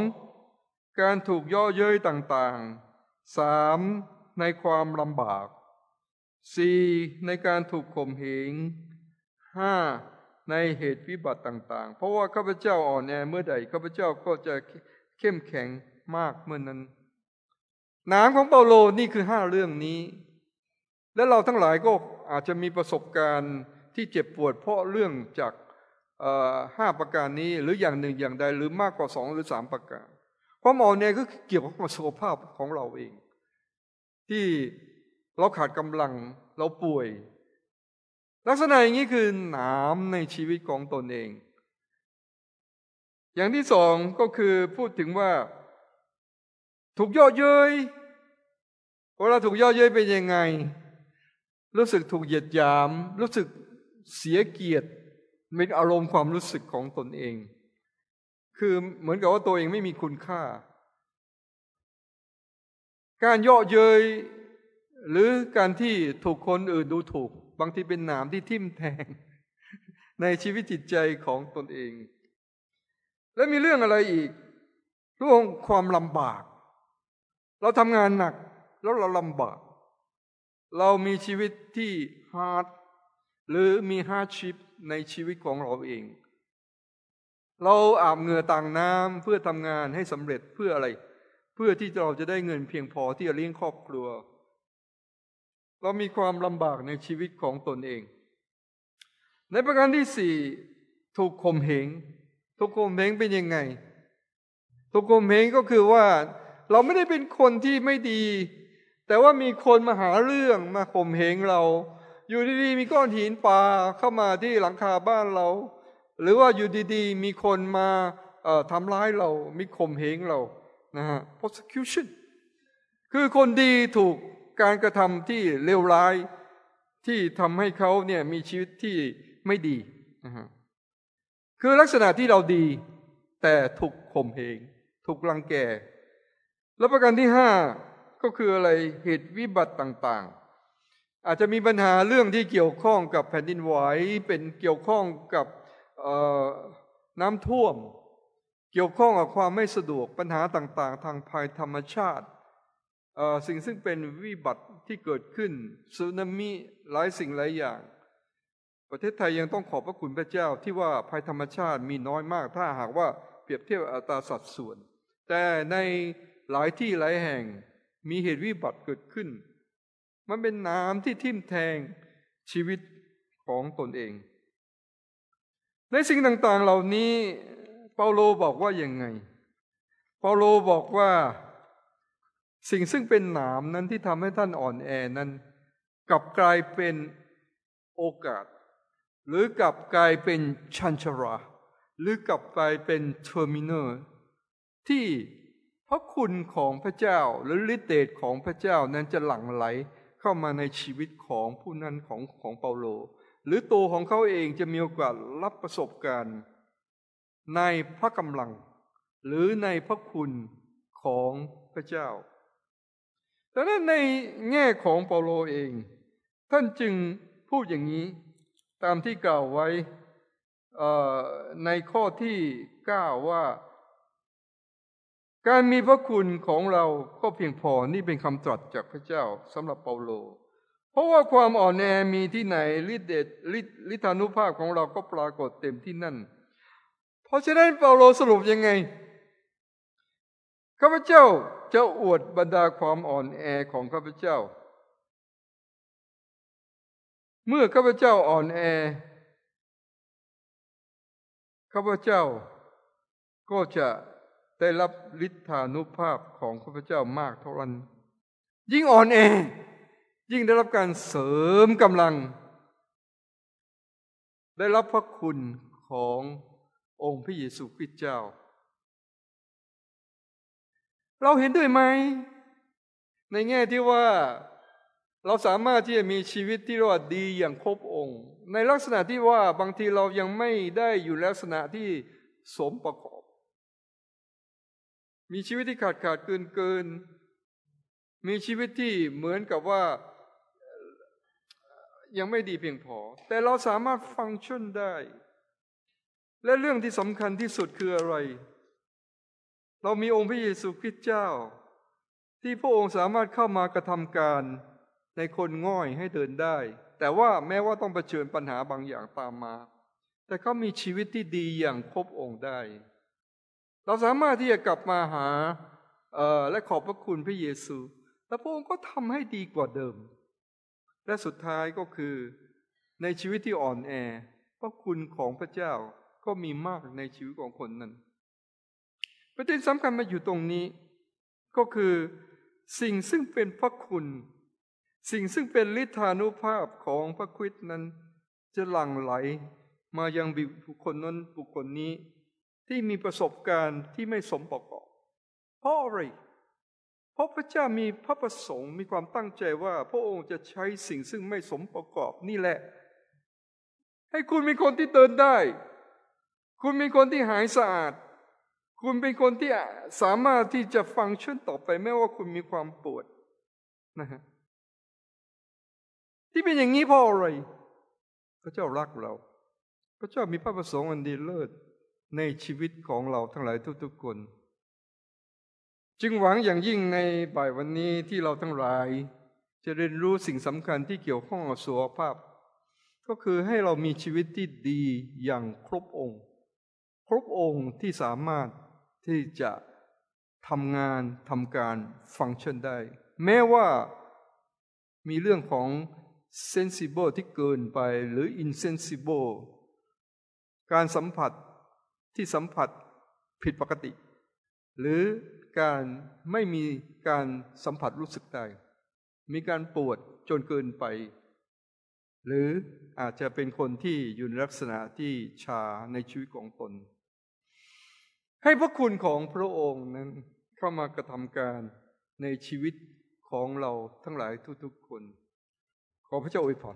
Speaker 1: การถูกย่อเย้ยต่างๆสามในความลำบากสี่ในการถูกข่มเหงห้า ในเหตุวิบัติต่างๆ เพราะว่าข้าพเจ้าอ่อนแอเมื่อใดข้าพเจ้าก็จะเข้มแข็งมากเมื่อนนั้นหนามของเปาโลนี่คือห้าเรื่องนี้ และเราทั้งหลายก็อาจจะมีประสบการณ์ที่เจ็บปวด เพราะเรื่องจากห้าประการนี้หรืออย่างหนึ่งอย่างใดหรือมากกว่าสองหรือสามประการความอ่อนแอก็เกี่ยวกับสุขภาพของเราเอง ที่เราขาดกำลังเราป่วย ลักษณะอย่างนี้คือหนามในชีวิตของตนเอง อย่างที่สองก็คือพูดถึงว่า ถูกย่อเย้ยเวลาถูกย่อเย้ยเป็นยังไง รู้สึกถูกเหยียดหยาม รู้สึกเสียเกียรติเป็นอารมณ์ความรู้สึกของตนเอง คือเหมือนกับว่าตัวเองไม่มีคุณค่า การยาะเย้ยหรือการที่ถูกคนอื่นดูถูก บางทีเป็นหนามที่ทิ่มแทง ในชีวิตจิตใจของตนเอง และมีเรื่องอะไรอีกเรื่องความลำบาก เราทำงานหนักแล้วเราลำบาก เรามีชีวิตที่ hard หรือมี hardship ในชีวิตของเราเอง เราอาบเหงื่อต่างน้ำเพื่อทำงานให้สำเร็จเพื่ออะไร เพื่อที่เราจะได้เงินเพียงพอที่จะเลี้ยงครอบครัว เรามีความลำบากในชีวิตของตนเอง ในประการที่สี่ถูกข่มเหงถูกข่มเหงเป็นยังไง ถูกข่มเหงก็คือว่าเราไม่ได้เป็นคนที่ไม่ดี แต่ว่ามีคนมาหาเรื่องมาข่มเหงเรา อยู่ดีๆมีก้อนหินปลาเข้ามาที่หลังคาบ้านเรา หรือว่าอยู่ดีๆ มีคนมาทำร้ายเรา มีข่มเหงเรานะฮะ persecution คือคนดีถูก การกระทำที่เลวร้ายที่ทำให้เขาเนี่ยมีชีวิตที่ไม่ดีนะฮะคือลักษณะที่เราดี แต่ถูกข่มเหงถูกรังแก แล้วประการที่ห้าก็คืออะไรเหตุวิบัติต่างๆ อาจจะมีปัญหาเรื่องที่เกี่ยวข้องกับแผ่นดินไหวเป็นเกี่ยวข้องกับน้ำท่วม เกี่ยวข้องกับความไม่สะดวกปัญหาต่างๆ ทางภัยธรรมชาติ สิ่งซึ่งเป็นวิบัติที่เกิดขึ้นสึนามิหลายสิ่งหลายอย่าง ประเทศไทยยังต้องขอบพระคุณพระเจ้าที่ว่าภัยธรรมชาติมีน้อยมาก ถ้าหากว่าเปรียบเทียบอัตราสัดส่วน แต่ในหลายที่หลายแห่งมีเหตุวิบัติเกิดขึ้น มันเป็นน้ำที่ทิ่มแทงชีวิตของตนเอง ในสิ่งต่างๆเหล่านี้เปาโลบอกว่าอย่างไง เปาโลบอกว่า สิ่งซึ่งเป็นหนามนั้นที่ทำให้ท่านอ่อนแอนั้น กลับกลายเป็นโอกาส หรือกลับกลายเป็น channel หรือกลับกลายเป็น terminal ที่พระคุณของพระเจ้าหรือฤทธิเดชของพระเจ้านั้นจะหลั่งไหลเข้ามาในชีวิตของผู้นั้นของของเปาโล หรือตัวของเขาเองจะมีโอกาสรับประสบการณ์ ในพระกำลัง หรือในพระคุณของพระเจ้า ดังนั้นในแง่ของเปาโลเอง ท่านจึงพูดอย่างนี้ตามที่กล่าวไว้ในข้อที่เก้าว่า การมีพระคุณของเราก็เพียงพอนี่เป็นคำตรัสจากพระเจ้าสำหรับเปาโล เพราะว่าความอ่อนแอมีที่ไหนฤทธิเดชฤทธานุภาพของเราก็ปรากฏเต็มที่นั่น เพราะฉะนั้นเปาโลสรุปยังไงข้าพเจ้า จะอวดบรรดาความอ่อนแอของข้าพเจ้า เมื่อข้าพเจ้าอ่อนแอ ข้าพเจ้าก็จะได้รับฤทธานุภาพของพระพุทธเจ้ามากเท่านั้น ยิ่งอ่อนแอ ยิ่งได้รับการเสริมกำลัง ได้รับพระคุณขององค์พระเยซูคริสต์เจ้า เราเห็นด้วยไหม ในแง่ที่ว่าเราสามารถที่จะมีชีวิตที่รอดดีอย่างครบองค์ ในลักษณะที่ว่าบางทีเรายังไม่ได้อยู่ลักษณะที่สมประกอบ มีชีวิตที่ขาดขาดเกินเกิน มีชีวิตที่เหมือนกับว่ายังไม่ดีเพียงพอ แต่เราสามารถฟังก์ชันได้ และเรื่องที่สำคัญที่สุดคืออะไร เรามีองค์พระเยซูคริสต์เจ้า ที่พระองค์สามารถเข้ามากระทำการในคนง่อยให้เดินได้ แต่ว่าแม้ว่าต้องเผชิญปัญหาบางอย่างตามมา แต่เขามีชีวิตที่ดีอย่างครบองค์ได้ เราสามารถที่จะกลับมาหาและขอบพระคุณพระเยซู และพระองค์ก็ทำให้ดีกว่าเดิม และสุดท้ายก็คือในชีวิตที่อ่อนแอพระคุณของพระเจ้าก็มีมากในชีวิตของคนนั้น ประเด็นสำคัญมาอยู่ตรงนี้ ก็คือสิ่งซึ่งเป็นพระคุณ สิ่งซึ่งเป็นฤทธานุภาพของพระคริสต์นั้น จะหลั่งไหลมายังบุคคลนั้นบุคคลนี้ ที่มีประสบการณ์ที่ไม่สมประกอบ เพราะอะไรเพราะพระเจ้ามีพระประสงค์มีความตั้งใจว่า พระองค์จะใช้สิ่งซึ่งไม่สมประกอบนี่แหละ ให้คุณมีคนที่เดินได้ คุณมีคนที่หายสะอาด คุณเป็นคนที่สามารถที่จะฟังชั่นต่อไปแม้ว่าคุณมีความปวดนะฮะที่เป็นอย่างนี้เพราะอะไร พระเจ้ารักเรา พระเจ้ามีพระประสงค์อันดีเลิศในชีวิตของเราทั้งหลายทุกๆคน จึงหวังอย่างยิ่งในบ่ายวันนี้ที่เราทั้งหลาย จะเรียนรู้สิ่งสำคัญที่เกี่ยวข้องกับสุขภาพ ก็คือให้เรามีชีวิตที่ดีอย่างครบองค์ ครบองค์ที่สามารถ ที่จะทำงานทำการฟังก์ชันได้ แม้ว่ามีเรื่องของ sensible ที่เกินไปหรือ insensible การสัมผัสที่สัมผัสผิดปกติ หรือการไม่มีการสัมผัสรู้สึกได้ มีการปวดจนเกินไป หรืออาจจะเป็นคนที่อยู่ในลักษณะที่ชาในชีวิตของตน ให้พระคุณของพระองค์นั้นเข้ามากระทำการในชีวิตของเราทั้งหลายทุกๆคน ขอพระเจ้าอวยพร